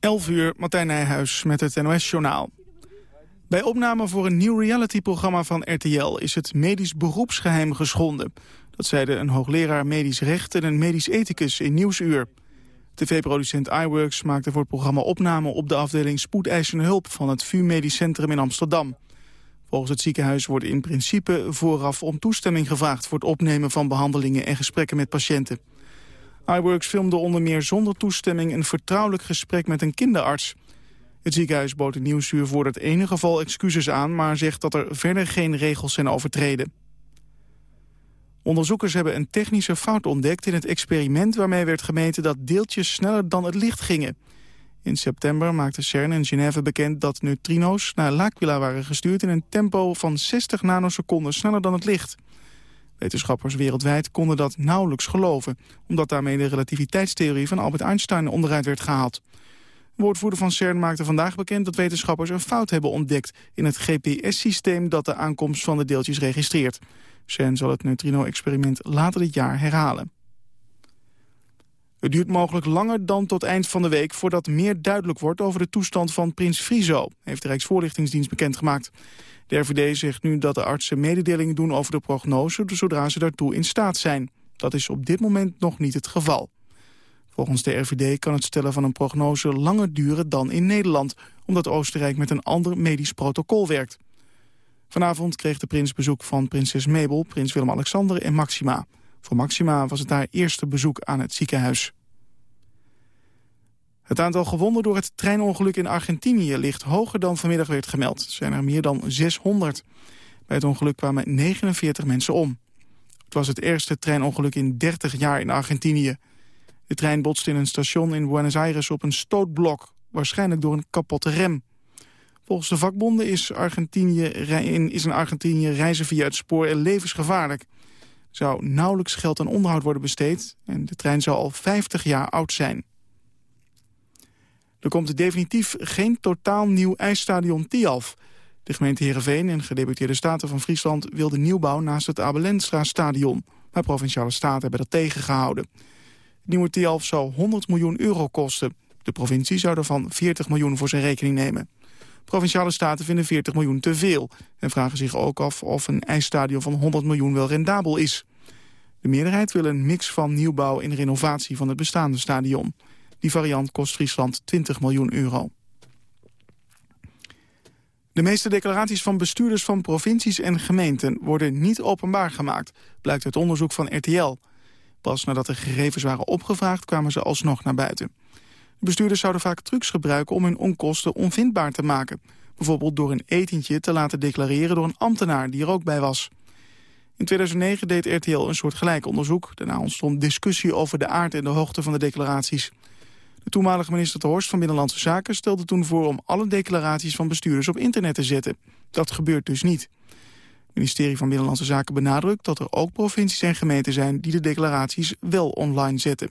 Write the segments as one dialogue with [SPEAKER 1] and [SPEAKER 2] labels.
[SPEAKER 1] 11 uur, Martijn Nijhuis met het NOS-journaal. Bij opname voor een nieuw realityprogramma van RTL... is het medisch beroepsgeheim geschonden. Dat zeiden een hoogleraar medisch recht en een medisch ethicus in Nieuwsuur. TV-producent iWorks maakte voor het programma opname... op de afdeling spoedeisende hulp van het VU Medisch Centrum in Amsterdam. Volgens het ziekenhuis wordt in principe vooraf om toestemming gevraagd... voor het opnemen van behandelingen en gesprekken met patiënten iWorks filmde onder meer zonder toestemming een vertrouwelijk gesprek met een kinderarts. Het ziekenhuis bood het nieuwsuur voor het ene geval excuses aan... maar zegt dat er verder geen regels zijn overtreden. Onderzoekers hebben een technische fout ontdekt in het experiment... waarmee werd gemeten dat deeltjes sneller dan het licht gingen. In september maakte CERN in Genève bekend dat neutrino's naar L'Aquila waren gestuurd... in een tempo van 60 nanoseconden sneller dan het licht... Wetenschappers wereldwijd konden dat nauwelijks geloven... omdat daarmee de relativiteitstheorie van Albert Einstein onderuit werd gehaald. Woordvoerder van CERN maakte vandaag bekend dat wetenschappers een fout hebben ontdekt... in het GPS-systeem dat de aankomst van de deeltjes registreert. CERN zal het neutrino-experiment later dit jaar herhalen. Het duurt mogelijk langer dan tot eind van de week voordat meer duidelijk wordt over de toestand van prins Friso, heeft de Rijksvoorlichtingsdienst bekendgemaakt. De RVD zegt nu dat de artsen mededelingen doen over de prognose... zodra ze daartoe in staat zijn. Dat is op dit moment nog niet het geval. Volgens de RVD kan het stellen van een prognose langer duren dan in Nederland... omdat Oostenrijk met een ander medisch protocol werkt. Vanavond kreeg de prins bezoek van prinses Mabel, prins Willem-Alexander en Maxima. Voor Maxima was het haar eerste bezoek aan het ziekenhuis. Het aantal gewonden door het treinongeluk in Argentinië ligt hoger dan vanmiddag werd gemeld. Er zijn er meer dan 600. Bij het ongeluk kwamen 49 mensen om. Het was het eerste treinongeluk in 30 jaar in Argentinië. De trein botste in een station in Buenos Aires op een stootblok, waarschijnlijk door een kapotte rem. Volgens de vakbonden is, Argentinië, is in Argentinië reizen via het spoor levensgevaarlijk. Er zou nauwelijks geld aan onderhoud worden besteed en de trein zou al 50 jaar oud zijn. Er komt definitief geen totaal nieuw ijsstadion Tialf. De gemeente Heerenveen en gedeputeerde staten van Friesland... wilden nieuwbouw naast het Abelenstra stadion. Maar provinciale staten hebben dat tegengehouden. Het nieuwe Tialf zou 100 miljoen euro kosten. De provincie zou ervan 40 miljoen voor zijn rekening nemen. Provinciale staten vinden 40 miljoen te veel... en vragen zich ook af of een ijsstadion van 100 miljoen wel rendabel is. De meerderheid wil een mix van nieuwbouw en renovatie van het bestaande stadion. Die variant kost Friesland 20 miljoen euro. De meeste declaraties van bestuurders van provincies en gemeenten worden niet openbaar gemaakt, blijkt uit onderzoek van RTL. Pas nadat de gegevens waren opgevraagd kwamen ze alsnog naar buiten. De bestuurders zouden vaak trucs gebruiken om hun onkosten onvindbaar te maken. Bijvoorbeeld door een etentje te laten declareren door een ambtenaar die er ook bij was. In 2009 deed RTL een soort gelijk onderzoek. Daarna ontstond discussie over de aard en de hoogte van de declaraties. De toenmalige minister de Horst van Binnenlandse Zaken stelde toen voor om alle declaraties van bestuurders op internet te zetten. Dat gebeurt dus niet. Het ministerie van Binnenlandse Zaken benadrukt dat er ook provincies en gemeenten zijn die de declaraties wel online zetten.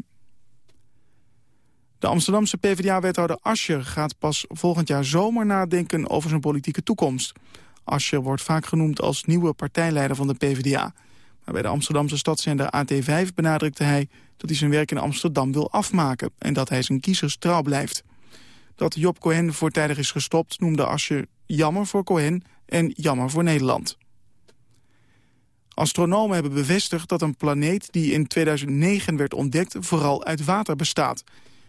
[SPEAKER 1] De Amsterdamse PvdA-wethouder Ascher gaat pas volgend jaar zomer nadenken over zijn politieke toekomst. Ascher wordt vaak genoemd als nieuwe partijleider van de PvdA. Maar bij de Amsterdamse stadszender AT5 benadrukte hij dat hij zijn werk in Amsterdam wil afmaken... en dat hij zijn kiezers trouw blijft. Dat Job Cohen voortijdig is gestopt noemde Asje jammer voor Cohen en jammer voor Nederland. Astronomen hebben bevestigd dat een planeet die in 2009 werd ontdekt... vooral uit water bestaat.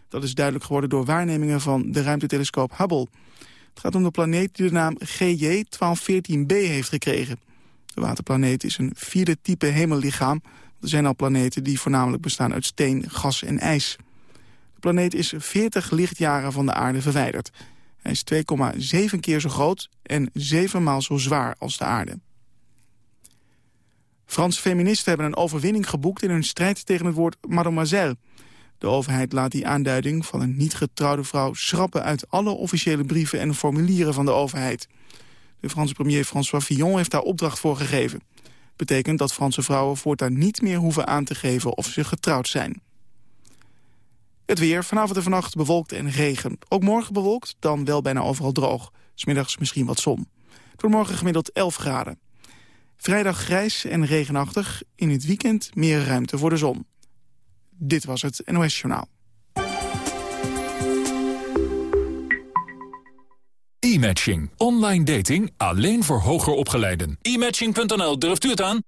[SPEAKER 1] Dat is duidelijk geworden door waarnemingen van de ruimtetelescoop Hubble. Het gaat om de planeet die de naam GJ 1214b heeft gekregen. De waterplaneet is een vierde type hemellichaam er zijn al planeten die voornamelijk bestaan uit steen, gas en ijs. De planeet is 40 lichtjaren van de aarde verwijderd. Hij is 2,7 keer zo groot en 7 maal zo zwaar als de aarde. Franse feministen hebben een overwinning geboekt in hun strijd tegen het woord mademoiselle. De overheid laat die aanduiding van een niet getrouwde vrouw schrappen uit alle officiële brieven en formulieren van de overheid. De Franse premier François Fillon heeft daar opdracht voor gegeven betekent dat Franse vrouwen voortaan niet meer hoeven aan te geven of ze getrouwd zijn. Het weer, vanavond en vannacht bewolkt en regen. Ook morgen bewolkt, dan wel bijna overal droog. Smiddags misschien wat zon. Voor morgen gemiddeld 11 graden. Vrijdag grijs en regenachtig. In het weekend meer ruimte voor de zon. Dit was het NOS Journaal.
[SPEAKER 2] E-matching. Online dating alleen voor hoger opgeleiden. E-matching.nl, durft u het aan?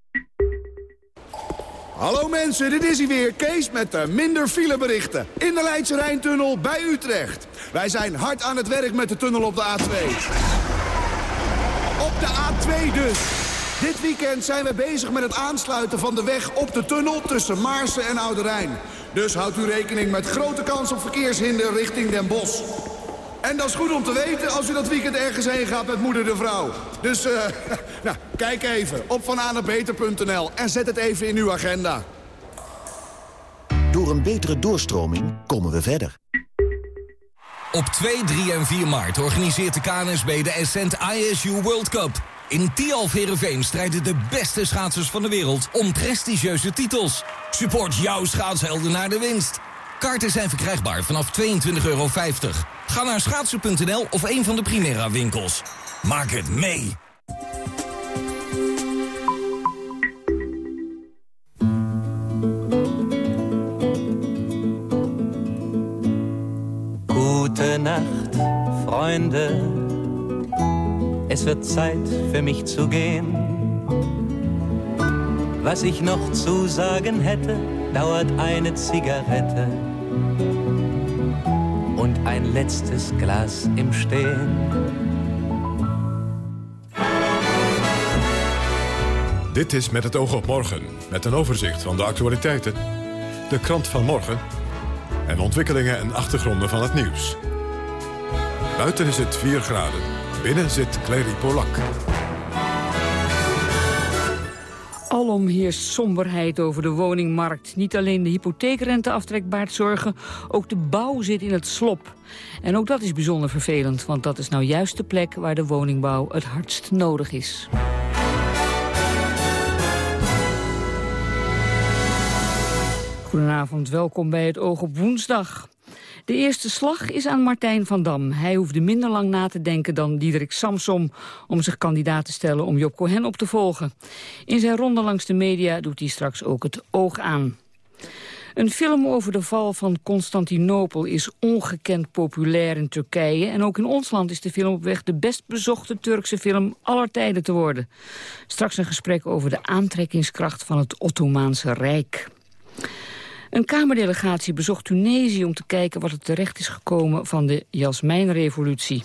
[SPEAKER 3] Hallo mensen, dit is hij weer, Kees met de minder fileberichten. In de Leidse Rijntunnel bij Utrecht. Wij zijn hard aan het werk met de tunnel op de A2. Op de A2 dus. Dit weekend zijn we bezig met het aansluiten van de weg op de tunnel tussen Maarsen en Oude Rijn. Dus houdt u rekening met grote kans op verkeershinder richting Den Bosch. En dat is goed om te weten als u dat weekend ergens heen gaat met moeder de vrouw. Dus, uh, nou, kijk even op vananabeter.nl en zet het even in uw agenda.
[SPEAKER 4] Door een betere doorstroming komen we verder.
[SPEAKER 5] Op 2, 3 en 4 maart organiseert de KNSB de Ascent ISU World Cup. In Tialf Herenveen strijden de beste schaatsers van de wereld om prestigieuze titels. Support jouw schaatshelden naar de winst. Kaarten zijn verkrijgbaar vanaf 22,50 euro. Ga naar schaatsen.nl of een van de Primera winkels. Maak het mee!
[SPEAKER 6] Nacht, Freunde. Es wird Zeit für mich zu gehen. Was ich noch zu sagen hätte, dauert eine Zigarette und ein letztes Glas im Stehen.
[SPEAKER 7] Dit is Met het oog op morgen, met een overzicht van de actualiteiten, de krant van morgen en ontwikkelingen en achtergronden van het nieuws. Buiten is het 4 graden, binnen zit Clary Polak.
[SPEAKER 8] Alom heerst somberheid over de woningmarkt. Niet alleen de hypotheekrenteaftrek baart zorgen, ook de bouw zit in het slop. En ook dat is bijzonder vervelend, want dat is nou juist de plek waar de woningbouw het hardst nodig is. Goedenavond, welkom bij het Oog op Woensdag. De eerste slag is aan Martijn van Dam. Hij hoefde minder lang na te denken dan Diederik Samsom... om zich kandidaat te stellen om Job Cohen op te volgen. In zijn ronde langs de media doet hij straks ook het oog aan. Een film over de val van Constantinopel is ongekend populair in Turkije. En ook in ons land is de film op weg de best bezochte Turkse film aller tijden te worden. Straks een gesprek over de aantrekkingskracht van het Ottomaanse Rijk. Een Kamerdelegatie bezocht Tunesië om te kijken wat er terecht is gekomen van de Jasmijnrevolutie.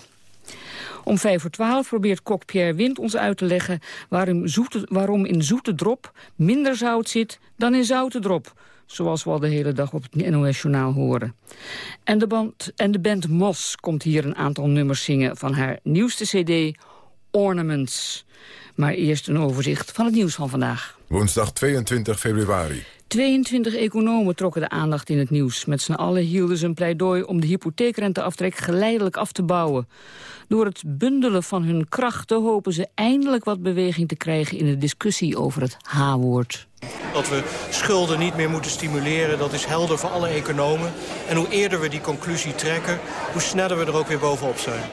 [SPEAKER 8] Om vijf voor twaalf probeert kok Pierre Wind ons uit te leggen waarom, waarom in zoete drop minder zout zit dan in zoute drop. Zoals we al de hele dag op het NOS-journaal horen. En de, band, en de band Mos komt hier een aantal nummers zingen van haar nieuwste cd Ornaments. Maar eerst een overzicht van het nieuws van vandaag.
[SPEAKER 7] Woensdag 22 februari.
[SPEAKER 8] 22 economen trokken de aandacht in het nieuws. Met z'n allen hielden ze een pleidooi om de hypotheekrenteaftrek geleidelijk af te bouwen. Door het bundelen van hun krachten hopen ze eindelijk wat beweging te krijgen in de discussie over het H-woord.
[SPEAKER 9] Dat we schulden niet meer moeten stimuleren, dat is helder voor alle economen. En hoe eerder we die conclusie trekken, hoe sneller we er ook weer bovenop zijn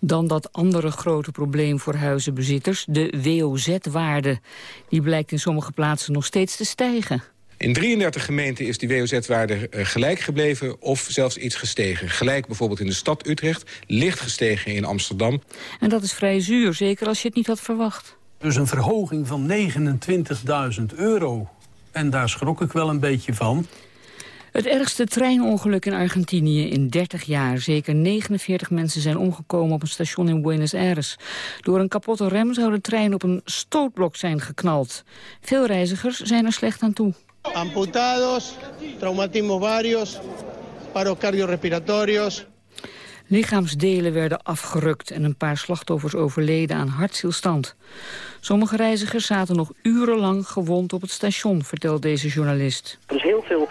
[SPEAKER 8] dan dat andere grote probleem voor huizenbezitters, de WOZ-waarde. Die blijkt in sommige plaatsen nog steeds te stijgen.
[SPEAKER 10] In 33 gemeenten is die WOZ-waarde eh, gelijk gebleven of zelfs iets gestegen. Gelijk bijvoorbeeld in de stad Utrecht, licht gestegen in Amsterdam.
[SPEAKER 8] En dat is vrij zuur, zeker als je het niet had verwacht.
[SPEAKER 11] Dus een verhoging van 29.000 euro. En daar schrok ik wel een beetje van.
[SPEAKER 8] Het ergste treinongeluk in Argentinië in 30 jaar. Zeker 49 mensen zijn omgekomen op een station in Buenos Aires. Door een kapotte rem zou de trein op een stootblok zijn geknald. Veel reizigers zijn er slecht aan toe.
[SPEAKER 12] Amputados, traumatismos varios, paros cardiorrespiratorios.
[SPEAKER 8] Lichaamsdelen werden afgerukt en een paar slachtoffers overleden aan hartstilstand. Sommige reizigers zaten nog urenlang gewond op het station, vertelt deze journalist.
[SPEAKER 13] Er is heel veel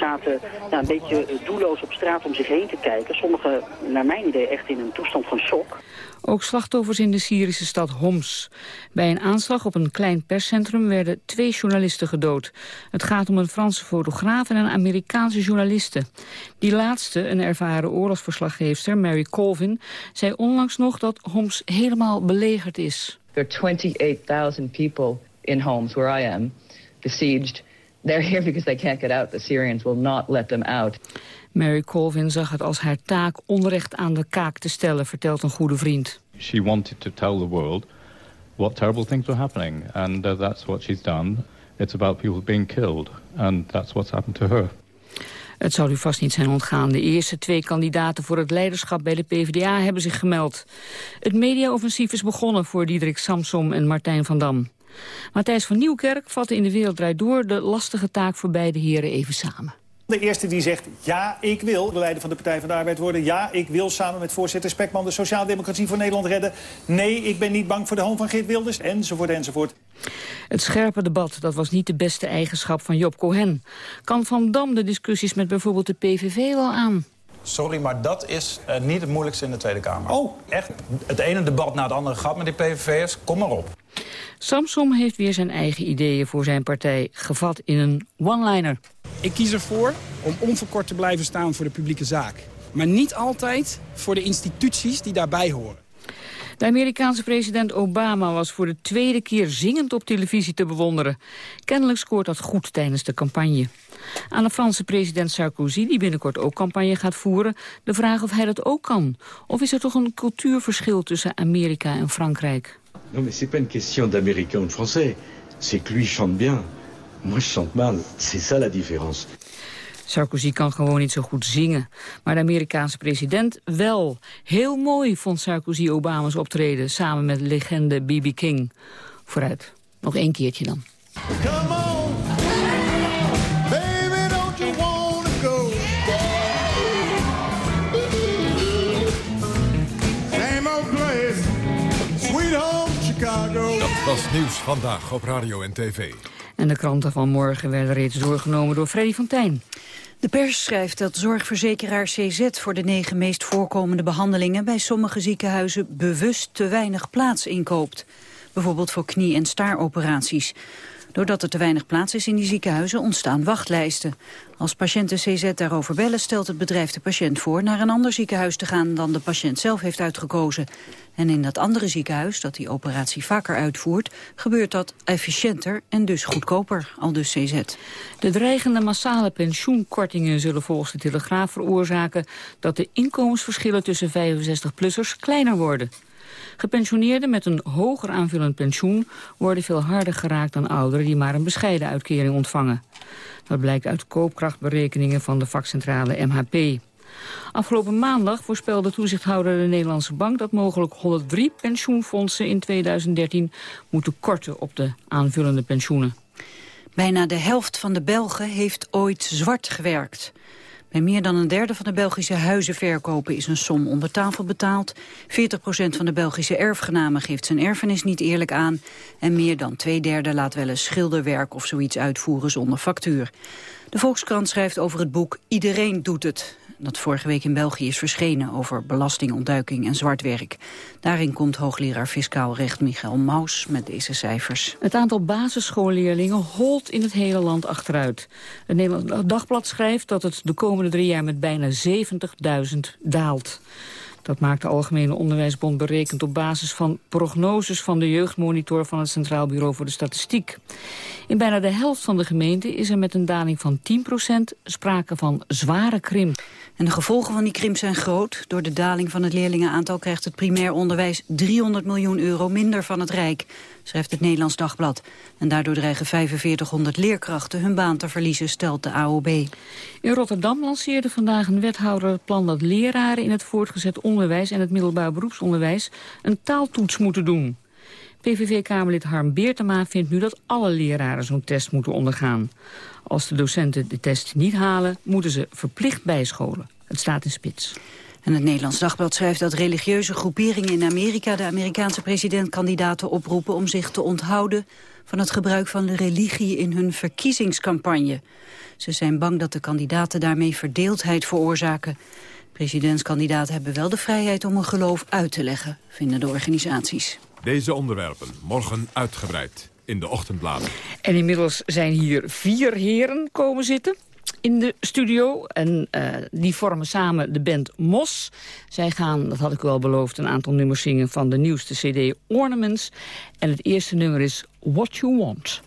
[SPEAKER 13] zaten een beetje doelloos op straat om zich heen te kijken. Sommigen, naar mijn idee, echt in een toestand van shock.
[SPEAKER 8] Ook slachtoffers in de Syrische stad Homs. Bij een aanslag op een klein perscentrum werden twee journalisten gedood. Het gaat om een Franse fotograaf en een Amerikaanse journaliste. Die laatste, een ervaren oorlogsverslaggeefster, Mary Colvin... zei onlangs nog dat Homs helemaal belegerd is.
[SPEAKER 14] There are 28,000 people in Homs, where I am, besieged they're here because they can't get out. The Syrians will not let them out.
[SPEAKER 8] Mary Colvin zag het als haar taak onrecht aan de kaak te stellen, vertelt een goede vriend.
[SPEAKER 15] She wanted to tell the world what terrible things were happening. And uh, that's what she's done. It's about people being killed. And that's what's happened to her.
[SPEAKER 8] Het zal u vast niet zijn ontgaan. De eerste twee kandidaten voor het leiderschap bij de PvdA hebben zich gemeld. Het mediaoffensief is begonnen voor Diederik Samsom en Martijn van Dam. Matthijs van Nieuwkerk vatte in de Wereld Door de lastige taak voor beide heren even samen.
[SPEAKER 16] De eerste die zegt, ja, ik wil de leider van de Partij van de Arbeid worden. Ja, ik wil samen met voorzitter Spekman de sociaaldemocratie voor Nederland redden. Nee, ik ben niet bang voor de hoon van Geert Wilders, enzovoort, enzovoort.
[SPEAKER 8] Het scherpe debat, dat was niet de beste eigenschap van Job Cohen. Kan Van Dam de discussies met bijvoorbeeld de PVV wel aan?
[SPEAKER 17] Sorry, maar dat is uh, niet het moeilijkste in de Tweede Kamer. Oh. Echt, het ene debat na het andere gaat met die PVV'ers. Kom maar op.
[SPEAKER 8] Samsom heeft weer zijn eigen ideeën voor zijn partij gevat in een one-liner.
[SPEAKER 18] Ik kies ervoor om onverkort te blijven staan voor de publieke zaak. Maar niet altijd voor de instituties die daarbij horen.
[SPEAKER 8] De Amerikaanse president Obama was voor de tweede keer zingend op televisie te bewonderen. Kennelijk scoort dat goed tijdens de campagne. Aan de Franse president Sarkozy, die binnenkort ook campagne gaat voeren... de vraag of hij dat ook kan. Of is er toch een cultuurverschil tussen Amerika en Frankrijk?
[SPEAKER 19] Non, mais c'est pas une question d'américain ou de français. C'est que lui chante bien. Moi, je chante mal. C'est ça la différence.
[SPEAKER 8] Sarkozy kan gewoon niet zo goed zingen. Maar de Amerikaanse president wel. Heel mooi vond Sarkozy Obama's optreden... samen met legende B.B. King. Vooruit. Nog één keertje dan. Come on,
[SPEAKER 7] was nieuws vandaag op radio en tv.
[SPEAKER 8] En de kranten van morgen werden reeds doorgenomen door Freddy Fontijn.
[SPEAKER 20] De pers schrijft dat zorgverzekeraar CZ voor de negen meest voorkomende behandelingen bij sommige ziekenhuizen bewust te weinig plaats inkoopt. Bijvoorbeeld voor knie- en staaroperaties. Doordat er te weinig plaats is in die ziekenhuizen ontstaan wachtlijsten. Als patiënten CZ daarover bellen stelt het bedrijf de patiënt voor naar een ander ziekenhuis te gaan dan de patiënt zelf heeft uitgekozen. En in dat andere ziekenhuis dat die operatie vaker uitvoert, gebeurt dat efficiënter en dus goedkoper, al dus CZ.
[SPEAKER 8] De dreigende massale pensioenkortingen zullen volgens de Telegraaf veroorzaken dat de inkomensverschillen tussen 65-plussers kleiner worden. Gepensioneerden met een hoger aanvullend pensioen worden veel harder geraakt dan ouderen die maar een bescheiden uitkering ontvangen. Dat blijkt uit koopkrachtberekeningen van de vakcentrale MHP. Afgelopen maandag voorspelde toezichthouder de Nederlandse Bank... dat mogelijk 103 pensioenfondsen in 2013 moeten korten op de aanvullende pensioenen.
[SPEAKER 20] Bijna de helft van de Belgen heeft ooit zwart gewerkt. Bij meer dan een derde van de Belgische huizenverkopen is een som onder tafel betaald. 40% van de Belgische erfgenamen geeft zijn erfenis niet eerlijk aan. En meer dan twee derde laat wel eens schilderwerk of zoiets uitvoeren zonder factuur. De Volkskrant schrijft over het boek Iedereen doet het dat vorige week in België is verschenen over belastingontduiking en zwartwerk. Daarin komt hoogleraar fiscaal recht Michael Maus met deze cijfers.
[SPEAKER 8] Het aantal basisschoolleerlingen holt in het hele land achteruit. Het Nederlands Dagblad schrijft dat het de komende drie jaar met bijna 70.000 daalt. Dat maakt de Algemene Onderwijsbond berekend op basis van prognoses van de jeugdmonitor van het Centraal Bureau voor de Statistiek. In bijna de helft van de gemeenten is er met een daling van 10% sprake van zware krimp.
[SPEAKER 20] En de gevolgen van die krimp zijn groot. Door de daling van het leerlingenaantal krijgt het primair onderwijs 300 miljoen euro minder van het Rijk, schrijft het Nederlands Dagblad. En daardoor dreigen 4500 leerkrachten hun baan te verliezen, stelt de AOB.
[SPEAKER 8] In Rotterdam lanceerde vandaag een wethouder het plan dat leraren in het voortgezet onderwijs en het middelbaar beroepsonderwijs een taaltoets moeten doen. PVV-kamerlid Harm Beertema vindt nu dat alle leraren zo'n test moeten ondergaan. Als de docenten de test niet halen, moeten ze verplicht bijscholen. Het staat in spits.
[SPEAKER 20] En het Nederlands Dagblad schrijft dat religieuze groeperingen in Amerika... de Amerikaanse presidentkandidaten oproepen om zich te onthouden... van het gebruik van de religie in hun verkiezingscampagne. Ze zijn bang dat de kandidaten daarmee verdeeldheid veroorzaken. Presidentskandidaten hebben wel de vrijheid om hun geloof uit te leggen, vinden de organisaties.
[SPEAKER 7] Deze onderwerpen morgen uitgebreid in de ochtendbladen.
[SPEAKER 8] En inmiddels zijn hier vier heren komen zitten in de studio. En uh, die vormen samen de band Mos. Zij gaan, dat had ik al beloofd, een aantal nummers zingen van de nieuwste cd Ornaments. En het eerste nummer is What You Want.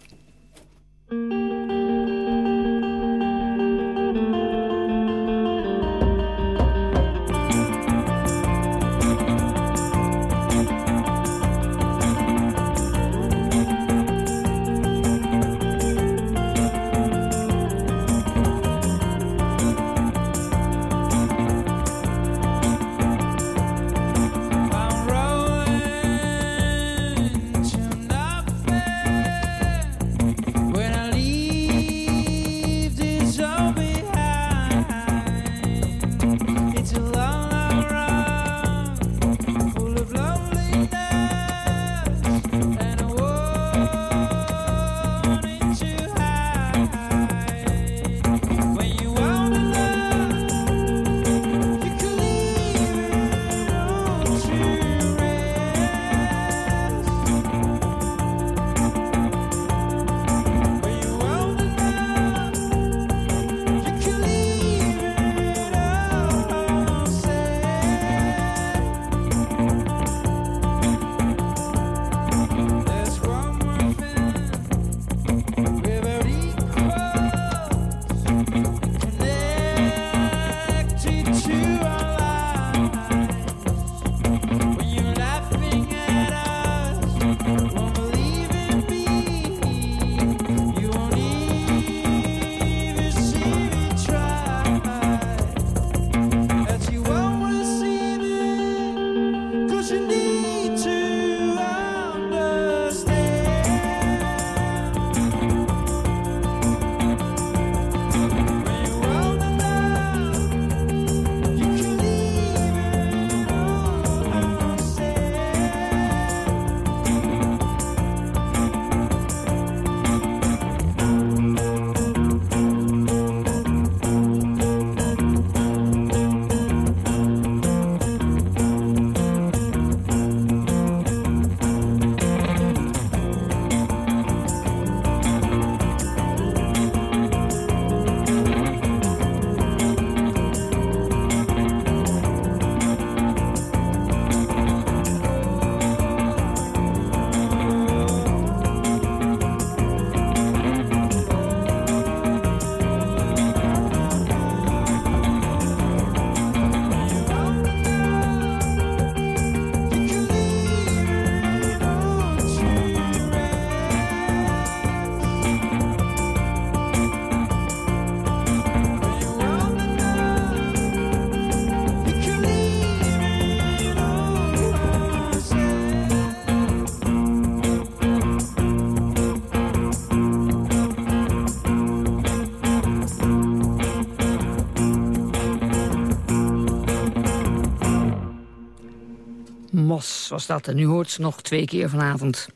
[SPEAKER 8] Was dat. En nu hoort ze nog twee keer vanavond.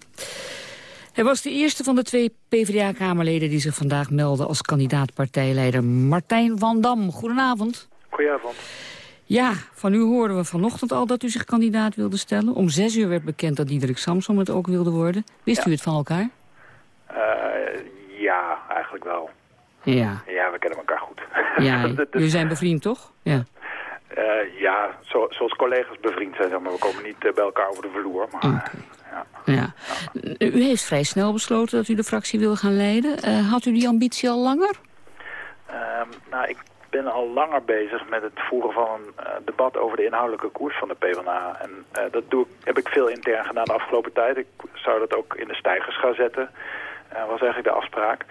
[SPEAKER 8] Hij was de eerste van de twee PvdA-kamerleden die zich vandaag melden als kandidaat partijleider Martijn van Dam. Goedenavond.
[SPEAKER 21] Goedenavond.
[SPEAKER 8] Ja, van u hoorden we vanochtend al dat u zich kandidaat wilde stellen. Om zes uur werd bekend dat Diederik Samsom het ook wilde worden. Wist u het van elkaar?
[SPEAKER 21] Uh, ja, eigenlijk wel.
[SPEAKER 8] Ja.
[SPEAKER 21] Ja, we kennen elkaar goed.
[SPEAKER 8] Ja, jullie zijn bevriend, toch? Ja.
[SPEAKER 21] Uh, ja, zo, zoals collega's bevriend zijn, zeg maar. We komen niet uh, bij elkaar over de vloer. Maar,
[SPEAKER 8] okay. ja. ja. U heeft vrij snel besloten dat u de fractie wil gaan leiden. Uh, had u die ambitie al langer?
[SPEAKER 21] Um, nou, ik ben al langer bezig met het voeren van een debat over de inhoudelijke koers van de PvdA. En dat doe ik, heb ik veel intern gedaan de afgelopen tijd. Ik zou dat ook in de stijgers gaan zetten. was eigenlijk de afspraak.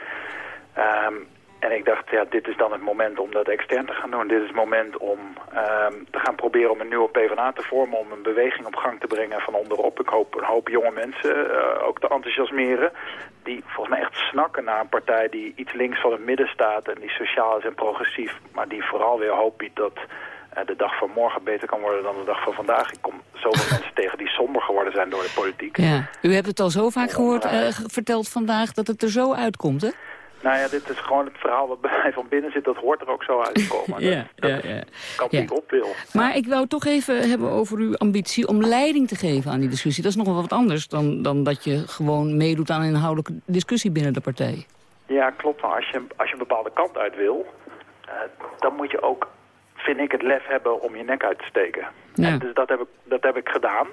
[SPEAKER 21] Um, en ik dacht, ja, dit is dan het moment om dat extern te gaan doen. Dit is het moment om um, te gaan proberen om een nieuwe PvdA te vormen... om een beweging op gang te brengen van onderop. Ik hoop een hoop jonge mensen uh, ook te enthousiasmeren... die volgens mij echt snakken naar een partij die iets links van het midden staat... en die sociaal is en progressief, maar die vooral weer hoop biedt dat... Uh, de dag van morgen beter kan worden dan de dag van vandaag. Ik kom zoveel mensen tegen die somber geworden zijn door de politiek.
[SPEAKER 8] Ja. U hebt het al zo vaak gehoord, uh, verteld vandaag dat het er zo uitkomt, hè?
[SPEAKER 21] Nou ja, dit is gewoon het verhaal wat bij mij van binnen zit. Dat hoort er ook zo uit te komen.
[SPEAKER 8] ja,
[SPEAKER 21] dat,
[SPEAKER 8] ja, ja.
[SPEAKER 21] kan
[SPEAKER 8] ja.
[SPEAKER 21] ik op wil.
[SPEAKER 8] Maar ik wou toch even hebben over uw ambitie om leiding te geven aan die discussie. Dat is nog wel wat anders dan, dan dat je gewoon meedoet aan een inhoudelijke discussie binnen de partij.
[SPEAKER 21] Ja, klopt. Maar als je, als je een bepaalde kant uit wil, uh, dan moet je ook, vind ik, het lef hebben om je nek uit te steken.
[SPEAKER 8] Ja.
[SPEAKER 21] En dus dat heb ik, dat heb ik gedaan.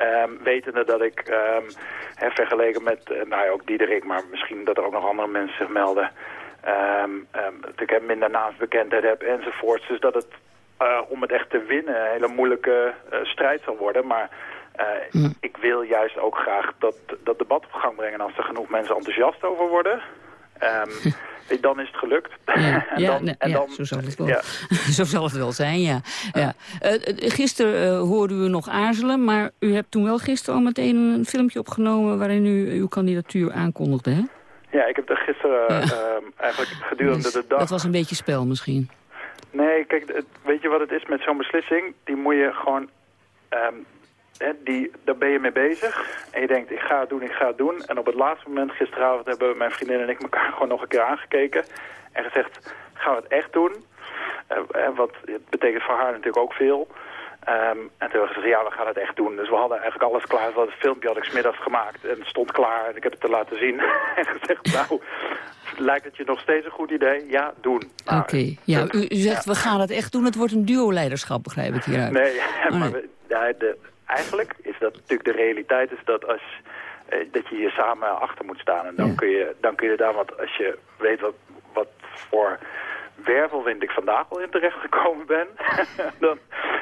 [SPEAKER 21] Um, wetende dat ik, um, he, vergeleken met, uh, nou ja, ook Diederik, maar misschien dat er ook nog andere mensen zich melden, um, dat ik minder naamsbekendheid heb enzovoorts. Dus dat het, uh, om het echt te winnen, een hele moeilijke uh, strijd zal worden. Maar mm. ik wil juist ook graag dat, dat debat op gang brengen. En als er genoeg mensen enthousiast over worden... dan is het gelukt.
[SPEAKER 8] Ja,
[SPEAKER 21] en dan, en
[SPEAKER 8] ja,
[SPEAKER 21] dan,
[SPEAKER 8] zo, zal het wel,
[SPEAKER 21] ja.
[SPEAKER 8] zo zal het wel zijn, ja. ja. Uh, gisteren uh, hoorde u nog aarzelen, maar u hebt toen wel gisteren al meteen een filmpje opgenomen... waarin u uw kandidatuur aankondigde, hè?
[SPEAKER 21] Ja, ik heb er gisteren uh, eigenlijk gedurende
[SPEAKER 8] dus
[SPEAKER 21] de dag...
[SPEAKER 8] Dat was een beetje spel misschien.
[SPEAKER 21] Nee, kijk, het, weet je wat het is met zo'n beslissing? Die moet je gewoon... Um, He, die, daar ben je mee bezig. En je denkt, ik ga het doen, ik ga het doen. En op het laatste moment, gisteravond, hebben mijn vriendin en ik elkaar gewoon nog een keer aangekeken. En gezegd, gaan we het echt doen? Uh, wat het betekent voor haar natuurlijk ook veel. Um, en toen hebben we gezegd, ja, we gaan het echt doen. Dus we hadden eigenlijk alles klaar. Het filmpje had ik smiddags gemaakt en het stond klaar. En ik heb het te laten zien. en gezegd, nou, lijkt het je nog steeds een goed idee? Ja, doen.
[SPEAKER 8] Oké, okay. ja, u, u zegt, ja. we gaan het echt doen. Het wordt een duo-leiderschap, begrijp ik hieruit.
[SPEAKER 21] Nee, maar. We, ja, de, eigenlijk is dat natuurlijk de realiteit is dat als eh, dat je hier samen achter moet staan en dan ja. kun je dan kun je daar wat als je weet wat wat voor wervelwind ik vandaag al in terecht gekomen ben dan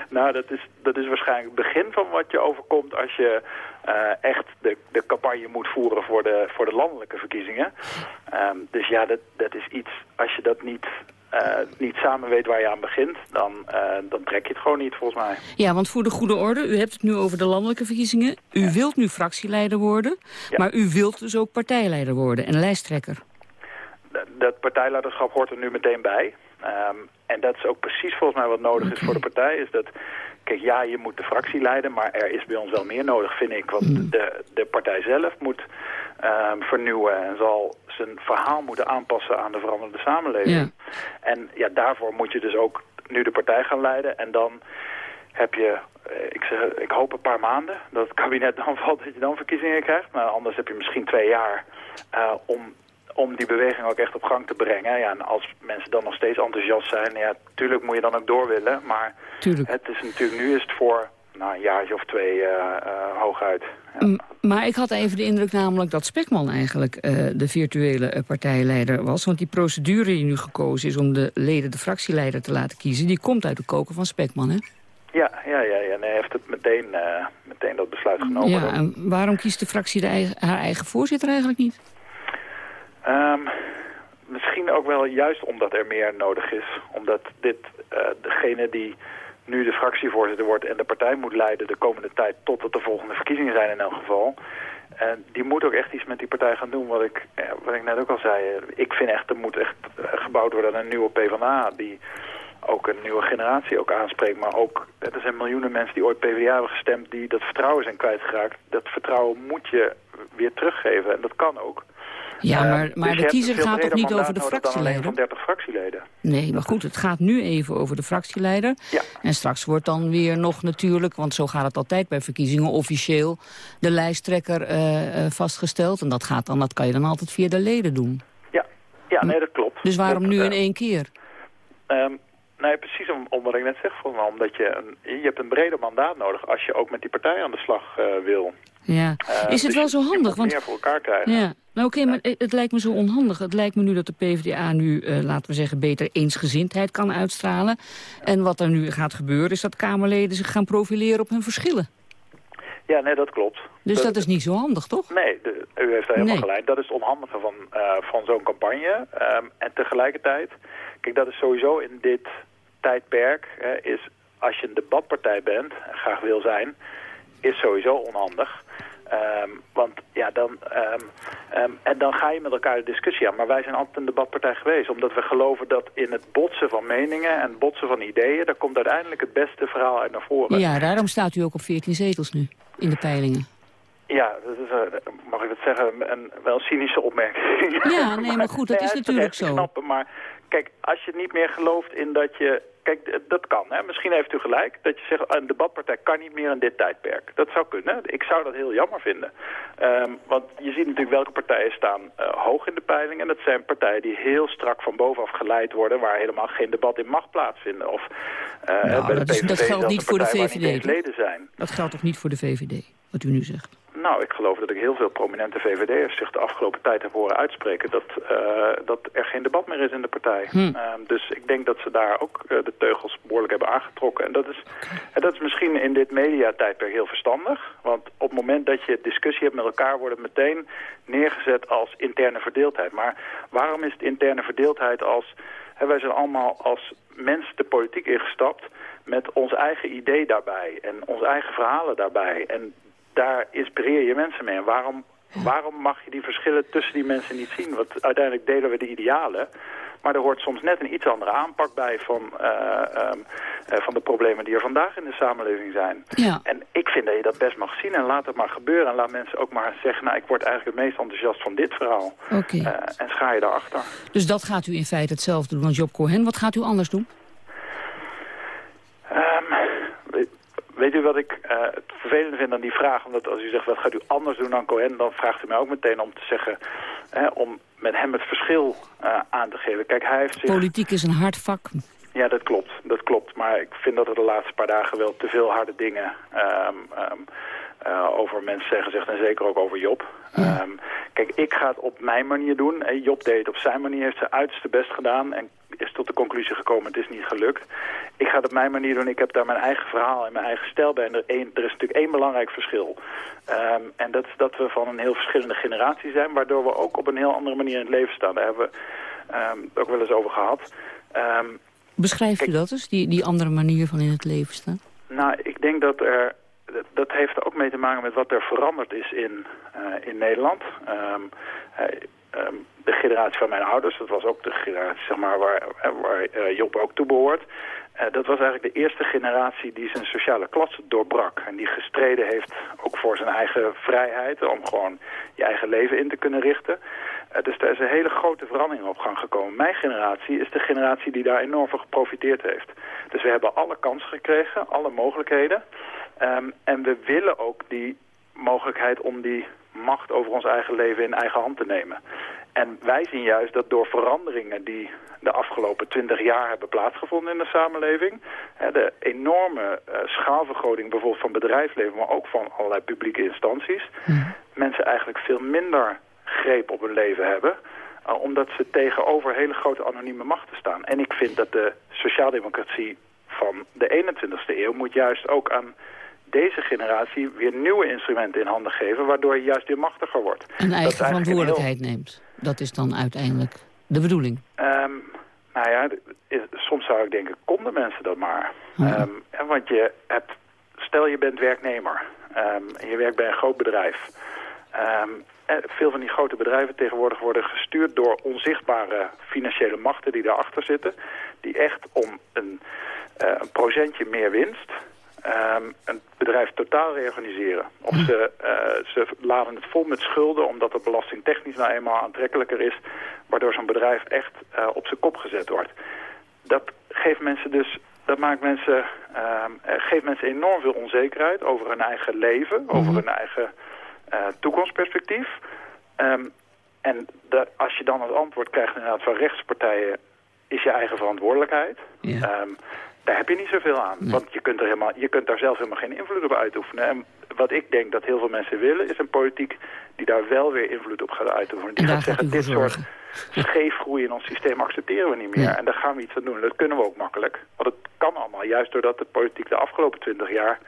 [SPEAKER 21] nou dat is dat is waarschijnlijk het begin van wat je overkomt als je uh, echt de, de campagne moet voeren voor de voor de landelijke verkiezingen um, dus ja dat dat is iets als je dat niet niet samen weet waar je aan begint, dan, uh, dan trek je het gewoon niet, volgens mij.
[SPEAKER 8] Ja, want voor de goede orde, u hebt het nu over de landelijke verkiezingen. U ja. wilt nu fractieleider worden, ja. maar u wilt dus ook partijleider worden en lijsttrekker.
[SPEAKER 21] Dat, dat partijleiderschap hoort er nu meteen bij. Um, en dat is ook precies volgens mij wat nodig is voor de partij. Is dat, kijk, ja, je moet de fractie leiden, maar er is bij ons wel meer nodig, vind ik. Want mm. de, de partij zelf moet um, vernieuwen en zal zijn verhaal moeten aanpassen aan de veranderende samenleving.
[SPEAKER 8] Ja.
[SPEAKER 21] En ja, daarvoor moet je dus ook nu de partij gaan leiden. En dan heb je, ik, zeg, ik hoop een paar maanden dat het kabinet dan valt dat je dan verkiezingen krijgt. Maar anders heb je misschien twee jaar uh, om, om die beweging ook echt op gang te brengen. Ja, en als mensen dan nog steeds enthousiast zijn, ja, tuurlijk moet je dan ook door willen. Maar
[SPEAKER 8] tuurlijk.
[SPEAKER 21] het is natuurlijk, nu is het voor nou, een jaartje of twee uh, uh, hooguit. Ja.
[SPEAKER 8] Maar ik had even de indruk namelijk dat Spekman eigenlijk uh, de virtuele partijleider was. Want die procedure die nu gekozen is om de leden de fractieleider te laten kiezen... die komt uit de koken van Spekman, hè?
[SPEAKER 21] Ja, ja, ja, ja. Nee, hij heeft het meteen, meteen dat besluit genomen.
[SPEAKER 8] Ja, en waarom kiest de fractie de eigen, haar eigen voorzitter eigenlijk niet?
[SPEAKER 21] Um, misschien ook wel juist omdat er meer nodig is. Omdat dit, degene die nu de fractievoorzitter wordt en de partij moet leiden de komende tijd totdat de volgende verkiezingen zijn in elk geval. En die moet ook echt iets met die partij gaan doen, wat ik, wat ik net ook al zei. Ik vind echt, er moet echt gebouwd worden aan een nieuwe PvdA die ook een nieuwe generatie ook aanspreekt. Maar ook, er zijn miljoenen mensen die ooit PvdA hebben gestemd... die dat vertrouwen zijn kwijtgeraakt. Dat vertrouwen moet je weer teruggeven. En dat kan ook.
[SPEAKER 8] Ja,
[SPEAKER 21] Uh,
[SPEAKER 8] maar,
[SPEAKER 21] dus
[SPEAKER 8] maar de kiezer gaat toch niet over de fractieleider?
[SPEAKER 21] van 30 fractieleden.
[SPEAKER 8] Nee, maar goed, het gaat nu even over de fractieleider.
[SPEAKER 21] Ja.
[SPEAKER 8] En straks wordt dan weer nog natuurlijk, want zo gaat het altijd bij verkiezingen, officieel de lijsttrekker eh, eh, vastgesteld. En dat, gaat dan, dat kan je dan altijd via de leden doen.
[SPEAKER 21] Ja, ja nee, dat klopt.
[SPEAKER 8] Dus waarom
[SPEAKER 21] Dat,
[SPEAKER 8] nu
[SPEAKER 21] eh,
[SPEAKER 8] in één keer?
[SPEAKER 21] Ehm, nee, precies om, om wat ik net zeg. Omdat je, een, je hebt een breder mandaat nodig als je ook met die partij aan de slag eh, wil.
[SPEAKER 8] Ja.
[SPEAKER 21] Eh,
[SPEAKER 8] Is het
[SPEAKER 21] dus
[SPEAKER 8] wel zo
[SPEAKER 21] je
[SPEAKER 8] handig? Want
[SPEAKER 21] meer voor elkaar krijgen.
[SPEAKER 8] Ja, nou oké, maar het lijkt me zo onhandig. Het lijkt me nu dat de PvdA nu, eh, laten we zeggen, beter eensgezindheid kan uitstralen. En wat er nu gaat gebeuren is dat Kamerleden zich gaan profileren op hun verschillen.
[SPEAKER 21] Ja, nee, dat klopt.
[SPEAKER 8] Dus dat is niet zo handig, toch?
[SPEAKER 21] Nee, de- u heeft daar helemaal
[SPEAKER 8] Nee.
[SPEAKER 21] gelijk. Dat is het onhandige van, eh, van zo'n campagne. Ehm, en tegelijkertijd, kijk, dat is sowieso in dit tijdperk, is als je een debatpartij bent, en graag wil zijn, is sowieso onhandig. Ehm, want ja, dan, ehm, ehm, en dan ga je met elkaar de discussie aan. Maar wij zijn altijd een debatpartij geweest. Omdat we geloven dat in het botsen van meningen en botsen van ideeën... daar komt uiteindelijk het beste verhaal uit naar voren.
[SPEAKER 8] Ja, daarom staat u ook op 14 zetels nu, in de peilingen.
[SPEAKER 21] Ja, dat is, eh, mag ik dat zeggen, een, wel een cynische opmerking.
[SPEAKER 8] Ja, nee, maar goed, dat is natuurlijk zo.
[SPEAKER 21] Knappen, maar kijk, als je niet meer gelooft in dat je... Kijk, dat kan, hè. Misschien heeft u gelijk dat je zegt, een debatpartij kan niet meer in dit tijdperk. Dat zou kunnen. Ik zou dat heel jammer vinden. Ehm, want je ziet natuurlijk welke partijen staan eh, hoog in de peiling. En dat zijn partijen die heel strak van bovenaf geleid worden... waar helemaal geen debat in mag plaatsvinden. Of eh,
[SPEAKER 8] Nou,
[SPEAKER 21] bij de
[SPEAKER 8] dat, is- dat geldt niet voor de VVD.
[SPEAKER 21] leden zijn.
[SPEAKER 8] Dat geldt toch niet voor de VVD, wat u nu zegt?
[SPEAKER 21] Nou, ik geloof dat ik heel veel prominente VVD'ers zich de afgelopen tijd heb horen uitspreken dat, eh, dat er geen debat meer is in de partij.
[SPEAKER 8] Hm.
[SPEAKER 21] Ehm, dus ik denk dat ze daar ook eh, de teugels behoorlijk hebben aangetrokken. En dat is, en dat is misschien in dit mediatijdperk heel verstandig. Want op het moment dat je discussie hebt met elkaar wordt het meteen neergezet als interne verdeeldheid. Maar waarom is het interne verdeeldheid als... Hè, wij zijn allemaal als mensen de politiek ingestapt met ons eigen idee daarbij en onze eigen verhalen daarbij. En daar inspireer je mensen mee. En waarom, waarom mag je die verschillen tussen die mensen niet zien? Want uiteindelijk delen we de idealen. Maar er hoort soms net een iets andere aanpak bij van, eh, ehm, eh, van de problemen die er vandaag in de samenleving zijn.
[SPEAKER 8] Ja.
[SPEAKER 21] En ik vind dat je dat best mag zien en laat het maar gebeuren. En laat mensen ook maar zeggen, nou ik word eigenlijk het meest enthousiast van dit verhaal.
[SPEAKER 8] Oké.
[SPEAKER 21] Eh, en schaar je daarachter.
[SPEAKER 8] Dus dat gaat u in feite hetzelfde doen als Job Cohen. Wat gaat u anders doen?
[SPEAKER 21] Ehm, weet, u wat ik eh, het vervelend vind aan die vraag? Omdat als u zegt, wat gaat u anders doen dan Cohen... dan vraagt u mij ook meteen om te zeggen... Hè, om met hem het verschil eh, aan te geven. Kijk, hij heeft zich...
[SPEAKER 8] Politiek is een hard vak.
[SPEAKER 21] Ja, dat klopt. Dat klopt. Maar ik vind dat er de laatste paar dagen wel te veel harde dingen ehm, ehm, eh, over mensen zijn gezegd. En zeker ook over Job. Ehm, kijk, ik ga het op mijn manier doen. Job deed het op zijn manier, heeft zijn uiterste best gedaan. En is tot de conclusie gekomen, het is niet gelukt. Ik ga het op mijn manier doen. Ik heb daar mijn eigen verhaal en mijn eigen stijl bij. En er, er is natuurlijk één belangrijk verschil. Ehm, en dat is dat we van een heel verschillende generatie zijn. Waardoor we ook op een heel andere manier in het leven staan. Daar hebben we ehm, het ook wel eens over gehad. Ehm,
[SPEAKER 8] Beschrijft u dat eens, die, die andere manier van in het leven staan?
[SPEAKER 21] nou, ik denk dat er... dat- heeft er ook mee te maken met wat er veranderd is in, eh, in Nederland. Ehm, eh, ehm, de generatie van mijn ouders, dat was ook de generatie zeg maar, waar, eh, waar eh, Job ook toe behoort. Eh, dat was eigenlijk de eerste generatie die zijn sociale klasse doorbrak. En die gestreden heeft ook voor zijn eigen vrijheid, om gewoon je eigen leven in te kunnen richten. Dus daar is een hele grote verandering op gang gekomen. Mijn generatie is de generatie die daar enorm van geprofiteerd heeft. Dus we hebben alle kansen gekregen, alle mogelijkheden. Ehm, en we willen ook die mogelijkheid om die macht over ons eigen leven in eigen hand te nemen. En wij zien juist dat door veranderingen die de afgelopen twintig jaar hebben plaatsgevonden in de samenleving, de enorme eh, schaalvergroting bijvoorbeeld van bedrijfsleven, maar ook van allerlei publieke instanties, mensen eigenlijk veel minder greep op hun leven hebben, eh, omdat ze tegenover hele grote anonieme machten staan. En ik vind dat de sociaaldemocratie van de 21ste eeuw moet juist ook aan deze generatie weer nieuwe instrumenten in handen geven, waardoor je juist weer machtiger wordt.
[SPEAKER 8] Een eigen verantwoordelijkheid neemt. Dat is dan uiteindelijk de bedoeling.
[SPEAKER 21] Ehm, nou ja, is- soms zou ik denken, konden mensen dat maar. Ehm, want je hebt, stel je bent werknemer. en je werkt bij een groot bedrijf. veel van die grote bedrijven tegenwoordig worden gestuurd door onzichtbare financiële machten die daarachter zitten. Die echt om een, uh, een procentje meer winst um, een bedrijf totaal reorganiseren. Of ze, uh, ze laden het vol met schulden omdat het belastingtechnisch nou eenmaal aantrekkelijker is. Waardoor zo'n bedrijf echt uh, op zijn kop gezet wordt. Dat geeft mensen dus dat maakt mensen, uh, geeft mensen enorm veel onzekerheid over hun eigen leven, over mhm. hun eigen toekomstperspectief. Um, en de, als je dan het antwoord krijgt inderdaad van rechtspartijen, is je eigen verantwoordelijkheid. Ja. Um, daar heb je niet zoveel aan. Want je kunt, er helemaal, je kunt daar zelf helemaal geen invloed op uitoefenen. En wat ik denk dat heel veel mensen willen, is een politiek die daar wel weer invloed op gaat uitoefenen. Die gaat zeggen, dit soort scheefgroei in ons systeem accepteren we niet meer. En daar gaan we iets aan doen. Dat kunnen we ook makkelijk. Want het kan allemaal, juist doordat de politiek de afgelopen twintig jaar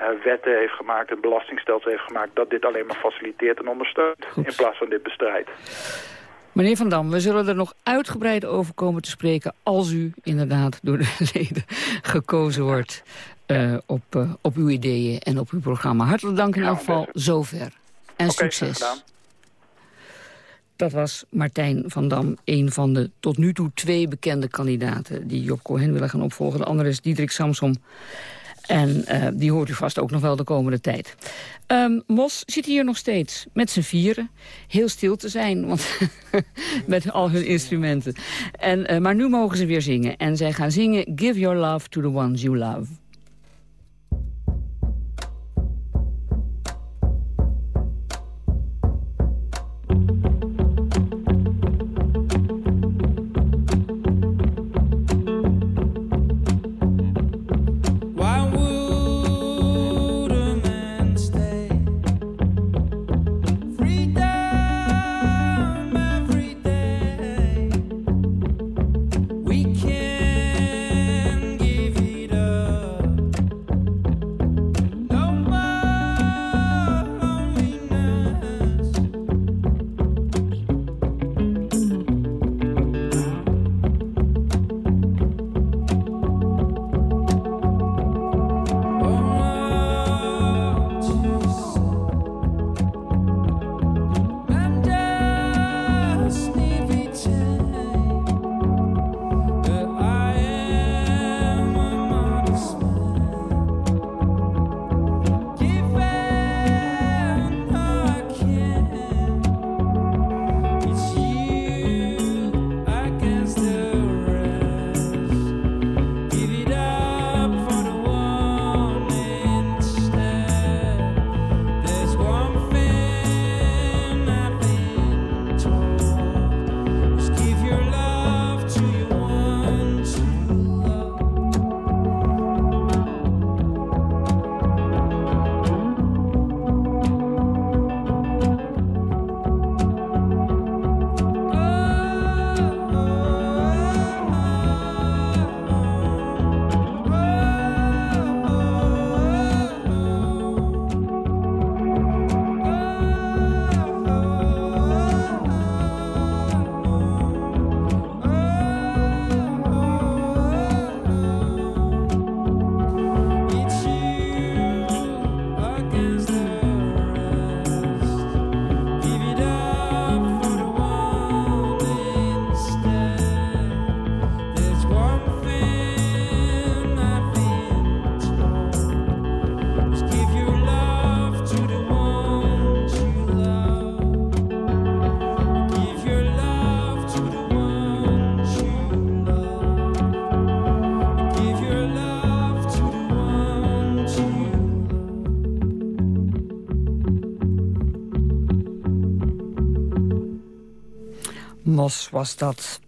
[SPEAKER 21] uh, wetten heeft gemaakt, een belastingstelsel heeft gemaakt, dat dit alleen maar faciliteert en ondersteunt, in plaats van dit bestrijdt.
[SPEAKER 22] Meneer Van Dam, we zullen er nog uitgebreid over komen te spreken... als u inderdaad door de leden gekozen wordt uh, op, uh, op uw ideeën en op uw programma. Hartelijk dank in elk geval zover. En okay, succes. Dat was Martijn van Dam, een van de tot nu toe twee bekende kandidaten... die Job Cohen willen gaan opvolgen. De andere is Diederik Samsom. En uh, die hoort u vast ook nog wel de komende tijd. Um, Mos zit hier nog steeds met z'n vieren. Heel stil te zijn, want met al hun instrumenten. En, uh, maar nu mogen ze weer zingen. En zij gaan zingen Give Your Love to the Ones You Love. Was dat.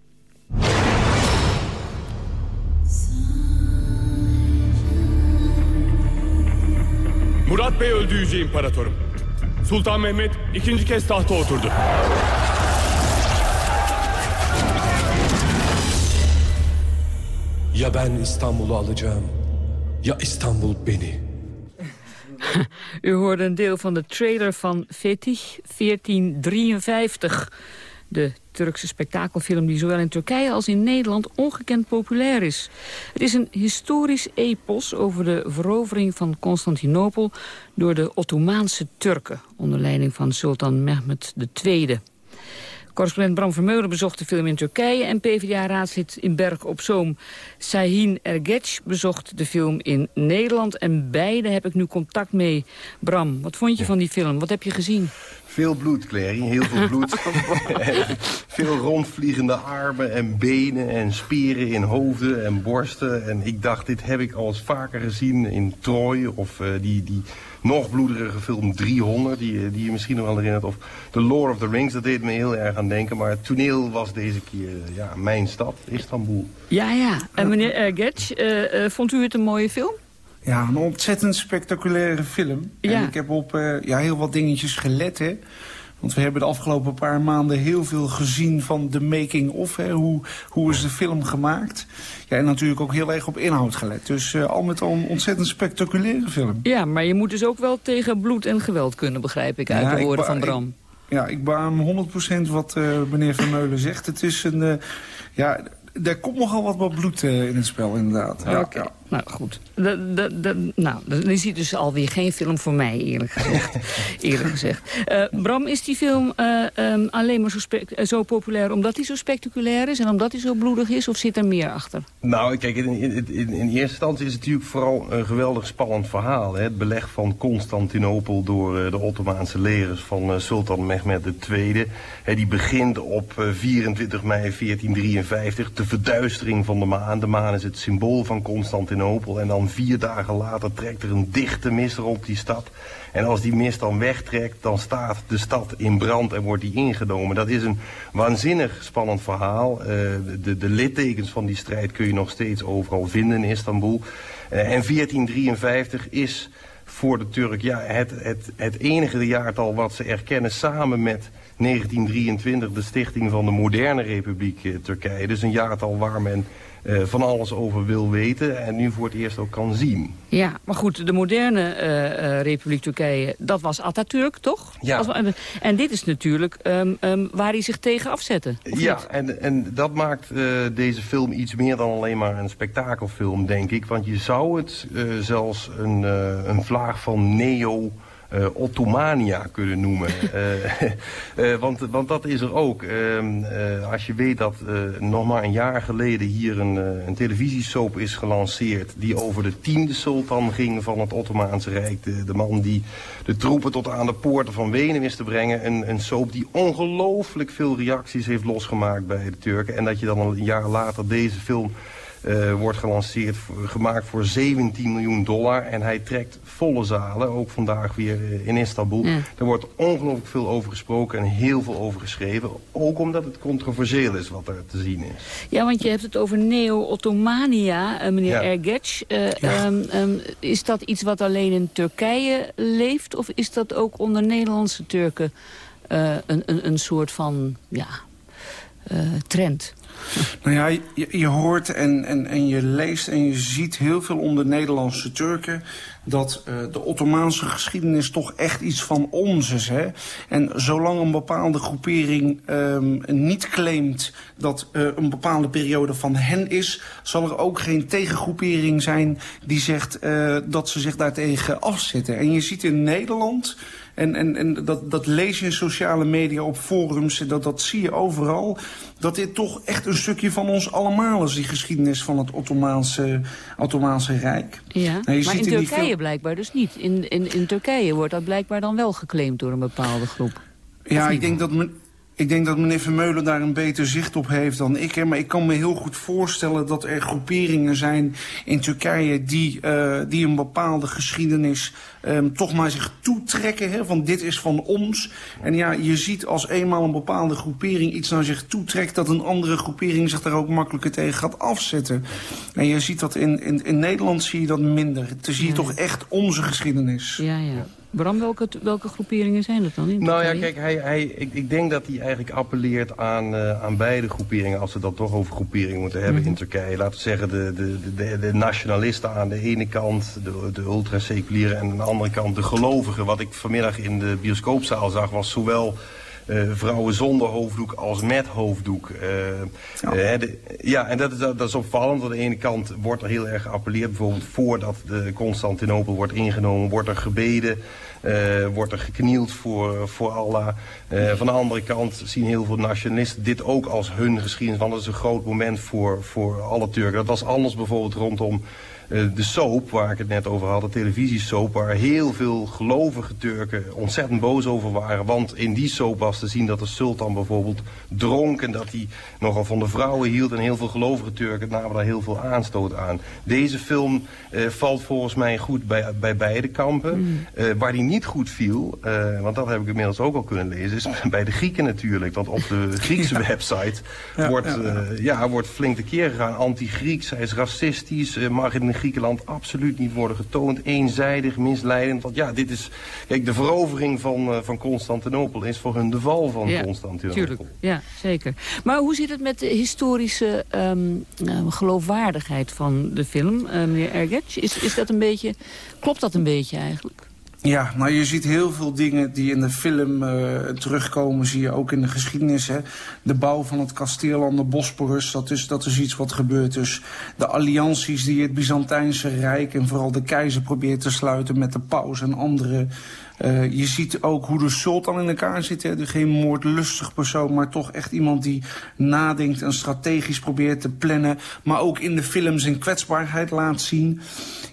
[SPEAKER 7] Murat Bey öldü Yüce İmparatorum. Sultan Mehmet ikinci kez tahta oturdu.
[SPEAKER 8] Ya ben İstanbul'u alacağım, ya İstanbul beni.
[SPEAKER 22] U hoorde een deel van de trailer van Fetich 1453. De
[SPEAKER 8] Turkse spektakelfilm die zowel in Turkije als in Nederland ongekend populair is. Het is een historisch epos over de verovering van Constantinopel door de Ottomaanse Turken, onder leiding van sultan Mehmed II. Correspondent Bram Vermeulen bezocht de film in Turkije... en PvdA-raadslid in Berg op Zoom Sahin Ergetch bezocht de film in Nederland. En beide heb ik nu contact mee. Bram, wat vond je van die film? Wat heb je gezien?
[SPEAKER 23] Veel bloed, Clary. Heel veel bloed. veel rondvliegende armen en benen en spieren in hoofden en borsten. En ik dacht, dit heb ik al eens vaker gezien in Troy of uh, die... die nog bloederige film 300, die, die je misschien nog wel herinnert. Of The Lord of the Rings, dat deed me heel erg aan denken. Maar het toneel was deze keer ja, mijn stad, Istanbul.
[SPEAKER 8] Ja, ja. En meneer Ergetsch, uh, uh, vond u het een mooie film?
[SPEAKER 24] Ja, een ontzettend spectaculaire film. Ja. En ik heb op uh, ja, heel wat dingetjes gelet, hè. Want we hebben de afgelopen paar maanden heel veel gezien van de making-of. Hoe, hoe is de film gemaakt? Ja, en natuurlijk ook heel erg op inhoud gelet. Dus uh, al met al een ontzettend spectaculaire film.
[SPEAKER 8] Ja, maar je moet dus ook wel tegen bloed en geweld kunnen, begrijp ik, uit ja, de woorden van Bram.
[SPEAKER 24] Ik, ja, ik beaam 100% wat uh, meneer Vermeulen zegt. Het is een... Ja, er komt nogal wat, wat bloed in het spel, inderdaad.
[SPEAKER 8] Ja, ja. Nou goed. De, de, de, nou, dan is het dus alweer geen film voor mij, eerlijk gezegd. eerlijk gezegd. Uh, Bram, is die film uh, um, alleen maar zo, zo, populair omdat hij zo spectaculair is... en omdat hij zo bloedig is, of zit er meer achter?
[SPEAKER 23] Nou, kijk, in, in, in, in eerste instantie is het natuurlijk vooral een geweldig spannend verhaal. Hè? Het beleg van Constantinopel door uh, de Ottomaanse legers van Sultan Mehmed II. Hè, die begint op 24 mei 1453, de verduistering van de maan. De maan is het symbool van Constantinopel. En dan vier dagen later trekt er een dichte mist rond die stad. En als die mist dan wegtrekt, dan staat de stad in brand en wordt die ingenomen. Dat is een waanzinnig spannend verhaal. Uh, de, de littekens van die strijd kun je nog steeds overal vinden in Istanbul. Uh, en 1453 is voor de Turk ja, het, het, het enige jaartal wat ze erkennen samen met 1923, de stichting van de moderne republiek uh, Turkije. Dus een jaartal waar men uh, van alles over wil weten en nu voor het eerst ook kan zien.
[SPEAKER 8] Ja, maar goed, de moderne uh, uh, Republiek Turkije, dat was Atatürk, toch?
[SPEAKER 23] Ja.
[SPEAKER 8] Als, en dit is natuurlijk um, um, waar hij zich tegen afzette.
[SPEAKER 23] Ja, en, en dat maakt deze film iets meer dan alleen maar een spektakelfilm, denk ik. Want je zou het zelfs een, een vlaag van neo uh, Ottomania kunnen noemen. uh, uh, want, want dat is er ook. Ehm, als je weet dat nog maar een jaar geleden hier een, een televisiesoap is gelanceerd... die over de tiende sultan ging van het Ottomaanse Rijk. De, de man die de troepen tot aan de poorten van Wenen wist te brengen. Een, een soap die ongelooflijk veel reacties heeft losgemaakt bij de Turken. En dat je dan een jaar later deze film... Uh, wordt gelanceerd, gemaakt voor 17 miljoen dollar. En hij trekt volle zalen, ook vandaag weer uh, in Istanbul. Ja. Er wordt ongelooflijk veel over gesproken en heel veel over geschreven. Ook omdat het controversieel is wat er te zien is.
[SPEAKER 8] Ja, want je hebt het over Neo-Ottomania, uh, meneer ja. Ergetsch. Ja. Um, um, is dat iets wat alleen in Turkije leeft? Of is dat ook onder Nederlandse Turken een, een, een soort van ja, trend?
[SPEAKER 24] Nou ja, je, hoort en, en, en je leest en je ziet heel veel onder Nederlandse Turken... dat uh, de Ottomaanse geschiedenis toch echt iets van ons is. Hè? En zolang een bepaalde groepering um, niet claimt dat uh, een bepaalde periode van hen is... zal er ook geen tegengroepering zijn die zegt uh, dat ze zich daartegen afzetten. En je ziet in Nederland... En, en, en dat, dat lees je in sociale media op forums, dat, dat zie je overal. Dat dit toch echt een stukje van ons allemaal is, die geschiedenis van het Ottomaanse, Ottomaanse Rijk.
[SPEAKER 8] Ja, nou, maar in Turkije veel... blijkbaar dus niet. In, in, in Turkije wordt dat blijkbaar dan wel geclaimd door een bepaalde groep.
[SPEAKER 24] Ja, ik denk dat... Men, ik denk dat meneer Vermeulen daar een beter zicht op heeft dan ik. Hè. Maar ik kan me heel goed voorstellen dat er groeperingen zijn in Turkije... die, uh, die een bepaalde geschiedenis um, toch maar zich toetrekken. Hè, van dit is van ons. En ja, je ziet als eenmaal een bepaalde groepering iets naar zich toetrekt... dat een andere groepering zich daar ook makkelijker tegen gaat afzetten. En je ziet dat in, in, in Nederland zie je dat minder. Het zie je ja. toch echt onze geschiedenis.
[SPEAKER 8] Ja, ja. Bram, welke, welke groeperingen zijn dat dan? In
[SPEAKER 23] nou ja, kijk, hij, hij, ik, ik denk dat hij eigenlijk appelleert aan, uh, aan beide groeperingen... als we dat toch over groeperingen moeten hebben mm -hmm. in Turkije. Laten we zeggen, de, de, de, de, nationalisten aan de ene kant... de, de ultraseculieren en aan de andere kant de gelovigen. Wat ik vanmiddag in de bioscoopzaal zag was zowel... eh, vrouwen zonder hoofddoek als met hoofddoek. Eh, ja. De, ja, en dat is, dat is opvallend. Aan de ene kant wordt er heel erg geappelleerd. Bijvoorbeeld voordat de Constantinopel wordt ingenomen, wordt er gebeden. Uh, wordt er geknield voor, voor Allah. Uh, van de andere kant zien heel veel nationalisten dit ook als hun geschiedenis. Want dat is een groot moment voor, voor alle Turken. Dat was anders bijvoorbeeld rondom de soap, waar ik het net over had, de televisiesoap, waar heel veel gelovige Turken ontzettend boos over waren. Want in die soap was te zien dat de sultan bijvoorbeeld dronk en dat hij nogal van de vrouwen hield. En heel veel gelovige Turken namen daar heel veel aanstoot aan. Deze film uh, valt volgens mij goed bij, bij beide kampen. Mm. Uh, waar die niet goed viel, want dat heb ik inmiddels ook al kunnen lezen, is bij de Grieken natuurlijk. Want op de Griekse ja. website ja, wordt, ja, ja. wordt flink de keer gegaan. Anti-Grieks, hij is racistisch, mag in Griekenland absoluut niet worden getoond. Eenzijdig, misleidend. Want ja, dit is... Kijk, de verovering van, uh, van Constantinopel is voor hun de val van
[SPEAKER 8] ja,
[SPEAKER 23] Constantinopel.
[SPEAKER 8] Tuurlijk. Ja, zeker. Maar hoe zit het met de historische um, uh, geloofwaardigheid van de film, uh, meneer Ergetsch? Is, is dat een beetje... Klopt dat een beetje eigenlijk?
[SPEAKER 24] Ja, nou je ziet heel veel dingen die in de film uh, terugkomen, zie je ook in de geschiedenis. Hè. De bouw van het kasteel aan de Bosporus, dat is, dat is iets wat gebeurt. Dus de allianties die het Byzantijnse Rijk en vooral de keizer probeert te sluiten met de paus en andere... Uh, je ziet ook hoe de sultan in elkaar zit. Hè. Geen moordlustig persoon, maar toch echt iemand die nadenkt en strategisch probeert te plannen. Maar ook in de film zijn kwetsbaarheid laat zien.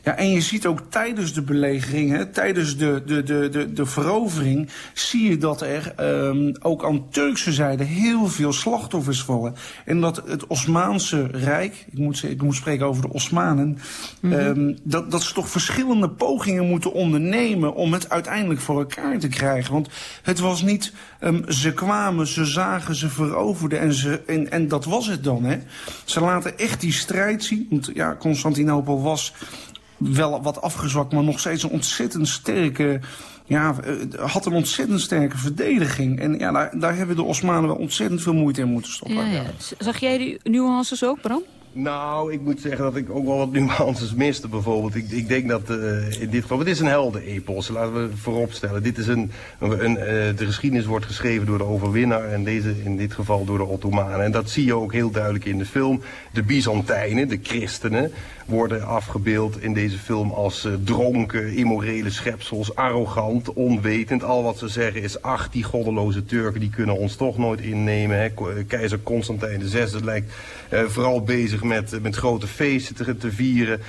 [SPEAKER 24] Ja, en je ziet ook tijdens de belegering, hè, tijdens de, de, de, de, de verovering... zie je dat er um, ook aan Turkse zijde heel veel slachtoffers vallen. En dat het Osmaanse Rijk, ik moet, ik moet spreken over de Osmanen... Mm -hmm. um, dat, dat ze toch verschillende pogingen moeten ondernemen... om het uiteindelijk voor elkaar te krijgen. Want het was niet, um, ze kwamen, ze zagen, ze veroverden en, ze, en, en dat was het dan. Hè. Ze laten echt die strijd zien. Want ja, Constantinopel was wel wat afgezwakt, maar nog steeds een ontzettend sterke... Ja, had een ontzettend sterke verdediging. En ja, daar, daar hebben de Osmanen wel ontzettend veel moeite in moeten stoppen.
[SPEAKER 8] Ja. Zag jij die nuances ook, Bram?
[SPEAKER 23] Nou, ik moet zeggen dat ik ook wel wat nuances miste bijvoorbeeld. Ik, ik denk dat uh, in dit geval... Het is een heldenepos, laten we vooropstellen. Dit is een, een, uh, de geschiedenis wordt geschreven door de overwinnaar... en deze in dit geval door de Ottomanen. En dat zie je ook heel duidelijk in de film. De Byzantijnen, de christenen, worden afgebeeld in deze film als uh, dronken, immorele schepsels, arrogant, onwetend. Al wat ze zeggen is, ach, die goddeloze Turken, die kunnen ons toch nooit innemen. Hè. Keizer Constantijn VI lijkt uh, vooral bezig met, met grote feesten te, te vieren.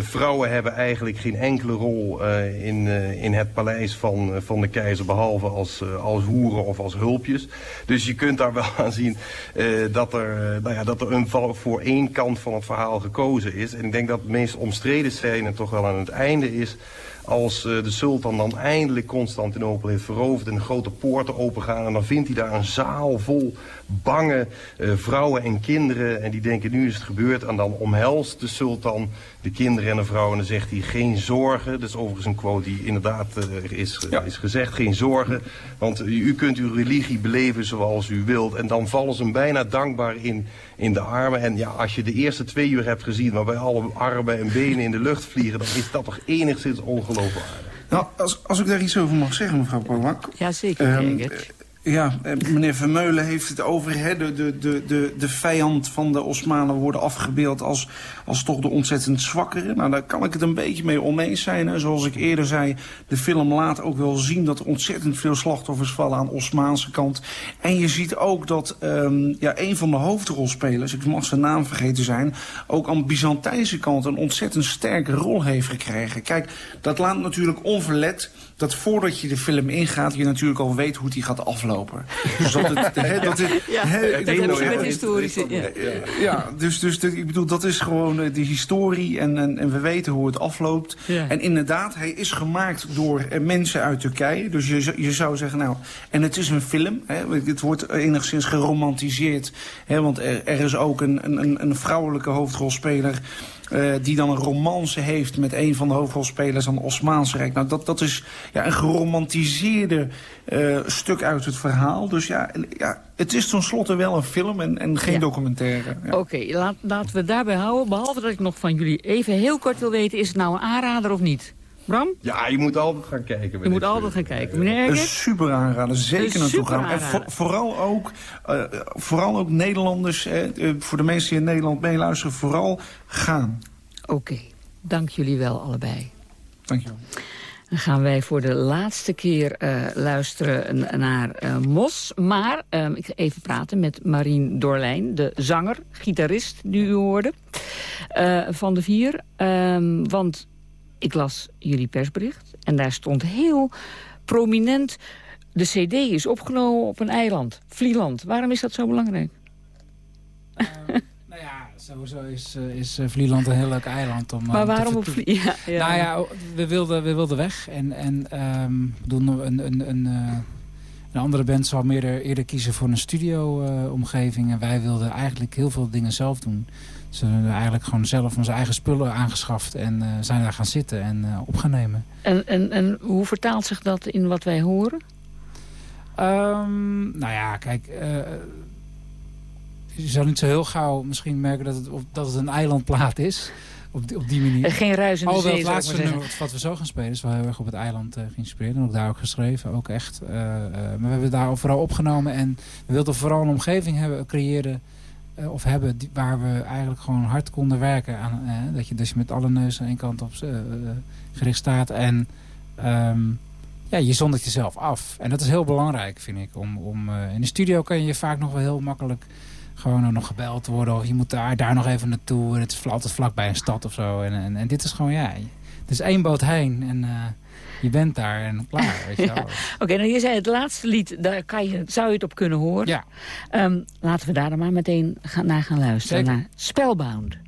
[SPEAKER 23] Vrouwen hebben eigenlijk geen enkele rol in, in het paleis van, van de keizer, behalve als, als hoeren of als hulpjes. Dus je kunt daar wel aan zien dat, er, nou ja, dat er een voor één kant van het verhaal gekozen is. Ik denk dat het meest omstreden scène toch wel aan het einde is als uh, de sultan dan eindelijk Constantinopel heeft veroverd en de grote poorten opengaan. En dan vindt hij daar een zaal vol bange uh, vrouwen en kinderen. En die denken nu is het gebeurd. En dan omhelst de sultan de kinderen en de vrouwen. En dan zegt hij geen zorgen. Dat is overigens een quote die inderdaad uh, is, ja. is gezegd. Geen zorgen. Want u kunt uw religie beleven zoals u wilt. En dan vallen ze hem bijna dankbaar in, in de armen. En ja, als je de eerste twee uur hebt gezien waarbij alle armen en benen in de lucht vliegen. Dan is dat toch enigszins ongelooflijk.
[SPEAKER 24] Nou, als, als ik daar iets over mag zeggen, mevrouw Polak.
[SPEAKER 8] Ja, zeker. Um,
[SPEAKER 24] ja, meneer Vermeulen heeft het over hè, de, de, de, de, vijand van de Osmanen worden afgebeeld als, als toch de ontzettend zwakkere. Nou, daar kan ik het een beetje mee oneens zijn. Hè. Zoals ik eerder zei, de film laat ook wel zien dat er ontzettend veel slachtoffers vallen aan de Osmaanse kant. En je ziet ook dat um, ja, een van de hoofdrolspelers, ik mag zijn naam vergeten zijn, ook aan de Byzantijnse kant een ontzettend sterke rol heeft gekregen. Kijk, dat laat natuurlijk onverlet dat voordat je de film ingaat, je natuurlijk al weet hoe die gaat aflopen. Dus dat het, he, dat het,
[SPEAKER 8] ja, he, dat hebben ze met historische...
[SPEAKER 24] Ja, ja dus, dus de, ik bedoel, dat is gewoon uh, de historie en, en, en we weten hoe het afloopt.
[SPEAKER 8] Ja.
[SPEAKER 24] En inderdaad, hij is gemaakt door uh, mensen uit Turkije. Dus je, je zou zeggen, nou, en het is een film. Hè, het wordt enigszins geromantiseerd. Hè, want er, er is ook een, een, een vrouwelijke hoofdrolspeler... Uh, die dan een romance heeft met een van de hoofdrolspelers aan het Osmaanse Rijk. Nou, dat, dat is ja, een geromantiseerde uh, stuk uit het verhaal. Dus ja, ja het is tenslotte wel een film en, en geen
[SPEAKER 8] Ja.
[SPEAKER 24] documentaire. Ja.
[SPEAKER 8] Oké, laat, laten we daarbij houden. Behalve dat ik nog van jullie even heel kort wil weten... is het nou een aanrader of niet? Bram?
[SPEAKER 23] Ja, je moet altijd gaan kijken.
[SPEAKER 8] Je moet altijd gaan kijken. Meneer
[SPEAKER 24] Een super aanrader, zeker
[SPEAKER 8] Een
[SPEAKER 24] naartoe gaan. En voor- vooral, ook, eh, vooral ook Nederlanders, eh, eh, voor de mensen die in Nederland meeluisteren, vooral gaan.
[SPEAKER 8] Oké, dank jullie wel allebei.
[SPEAKER 24] Dankjewel.
[SPEAKER 8] Dan gaan wij voor de laatste keer eh, luisteren naar eh, Mos. Maar ehm, ik ga even praten met Marien Dorlijn, de zanger, gitarist, die u hoorde, eh, van de vier. Ehm, want ik las jullie persbericht en daar stond heel prominent... de cd is opgenomen op een eiland, Vlieland. Waarom is dat zo belangrijk?
[SPEAKER 25] Nou ja, sowieso is, eh, is eh, Vlieland een heel leuk eiland om, eh,
[SPEAKER 8] Maar waarom op
[SPEAKER 25] vertoeven.
[SPEAKER 8] Vlie- ja, ja.
[SPEAKER 25] Nou ja, we wilden, we wilden weg. En, en ehm, doen een, een, een, eh, een andere band zal meer eerder kiezen voor een studio-omgeving. en wij wilden eigenlijk heel veel dingen zelf doen. We hebben eigenlijk gewoon zelf onze eigen spullen aangeschaft. En eh, zijn daar gaan zitten en eh, op gaan nemen.
[SPEAKER 8] En, en, en hoe vertaalt zich dat in wat wij horen?
[SPEAKER 25] Ehm, nou ja, kijk... eh, je zal niet zo heel gauw misschien merken dat het, dat het een eilandplaat is. Op die, op die manier.
[SPEAKER 8] Geen ruis in de
[SPEAKER 25] Alhoewel
[SPEAKER 8] zee,
[SPEAKER 25] het
[SPEAKER 8] zou
[SPEAKER 25] laatste nummer wat we zo gaan spelen is wel heel erg op het eiland geïnspireerd. En ook daar ook geschreven, ook echt. Maar we hebben daar vooral opgenomen. En we wilden vooral een omgeving hebben, creëren of hebben waar we eigenlijk gewoon hard konden werken. Aan, eh, dat, je, je met alle neus aan één kant op eh, eh, gericht staat. En ehm, ja, je zondert jezelf af. En dat is heel belangrijk, vind ik. Om, om, eh, in de studio kan je vaak nog wel heel makkelijk gewoon nog gebeld worden. Of je moet daar, daar nog even naartoe. En het is altijd vlak bij een stad of zo. En, en, dit is gewoon, ja, het is één boot heen. En eh, je bent daar en klaar, weet je wel.
[SPEAKER 8] Ja. Oké, nou je zei het laatste lied, daar kan je, zou je het op kunnen horen.
[SPEAKER 25] Ja.
[SPEAKER 8] Ehm, laten we daar dan maar meteen gaan, naar gaan luisteren.
[SPEAKER 25] Zeker.
[SPEAKER 8] Naar Spellbound.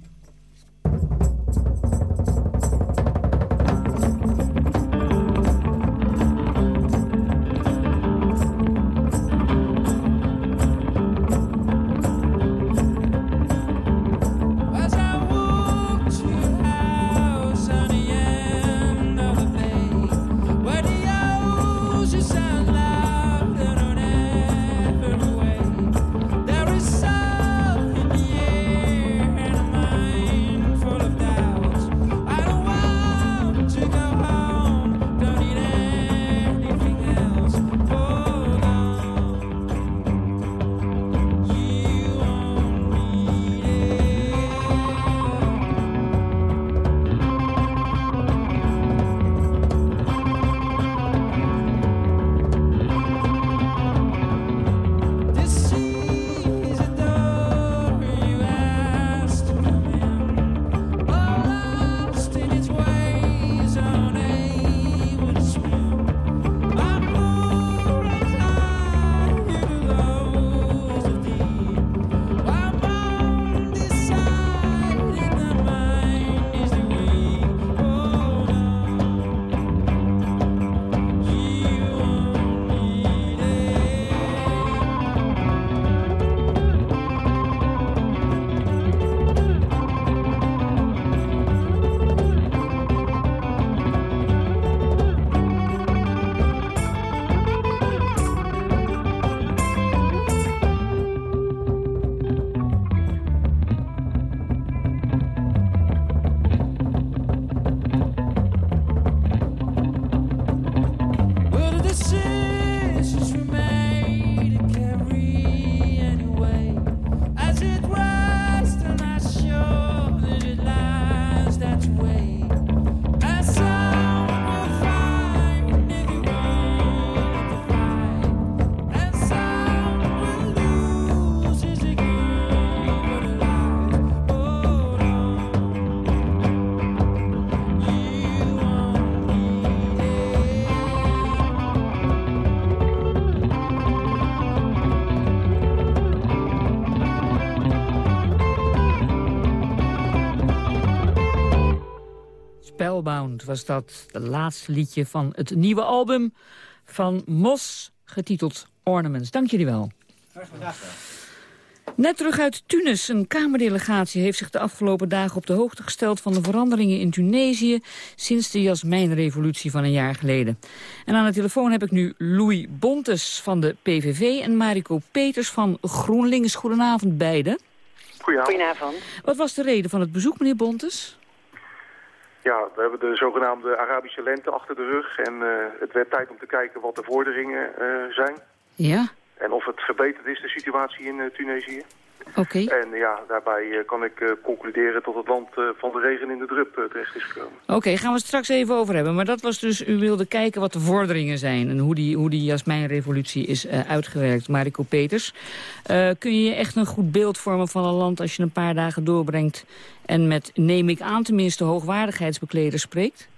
[SPEAKER 8] Spellbound was dat, het laatste liedje van het nieuwe album van Mos, getiteld Ornaments. Dank jullie wel. Net terug uit Tunis. Een Kamerdelegatie heeft zich de afgelopen dagen op de hoogte gesteld van de veranderingen in Tunesië sinds de Jasmijnrevolutie van een jaar geleden. En aan de telefoon heb ik nu Louis Bontes van de PVV en Mariko Peters van GroenLinks. Goedenavond beiden.
[SPEAKER 26] Goedenavond.
[SPEAKER 8] Wat was de reden van het bezoek, meneer Bontes?
[SPEAKER 27] Ja, we hebben de zogenaamde Arabische lente achter de rug. En eh, het werd tijd om te kijken wat de vorderingen eh, zijn.
[SPEAKER 8] Ja,
[SPEAKER 27] En of het verbeterd is, de situatie in eh, Tunesië.
[SPEAKER 8] oké.
[SPEAKER 27] En ja, daarbij kan ik concluderen dat het land van de regen in de drup terecht is gekomen.
[SPEAKER 8] Oké, gaan we het straks even over hebben. Maar dat was dus, u wilde kijken wat de vorderingen zijn... en hoe die, hoe die Jasmijnrevolutie is uitgewerkt. Mariko Peters, kun je je echt een goed beeld vormen van een land... als je een paar dagen doorbrengt en met, neem ik aan, tenminste hoogwaardigheidsbekleders spreekt?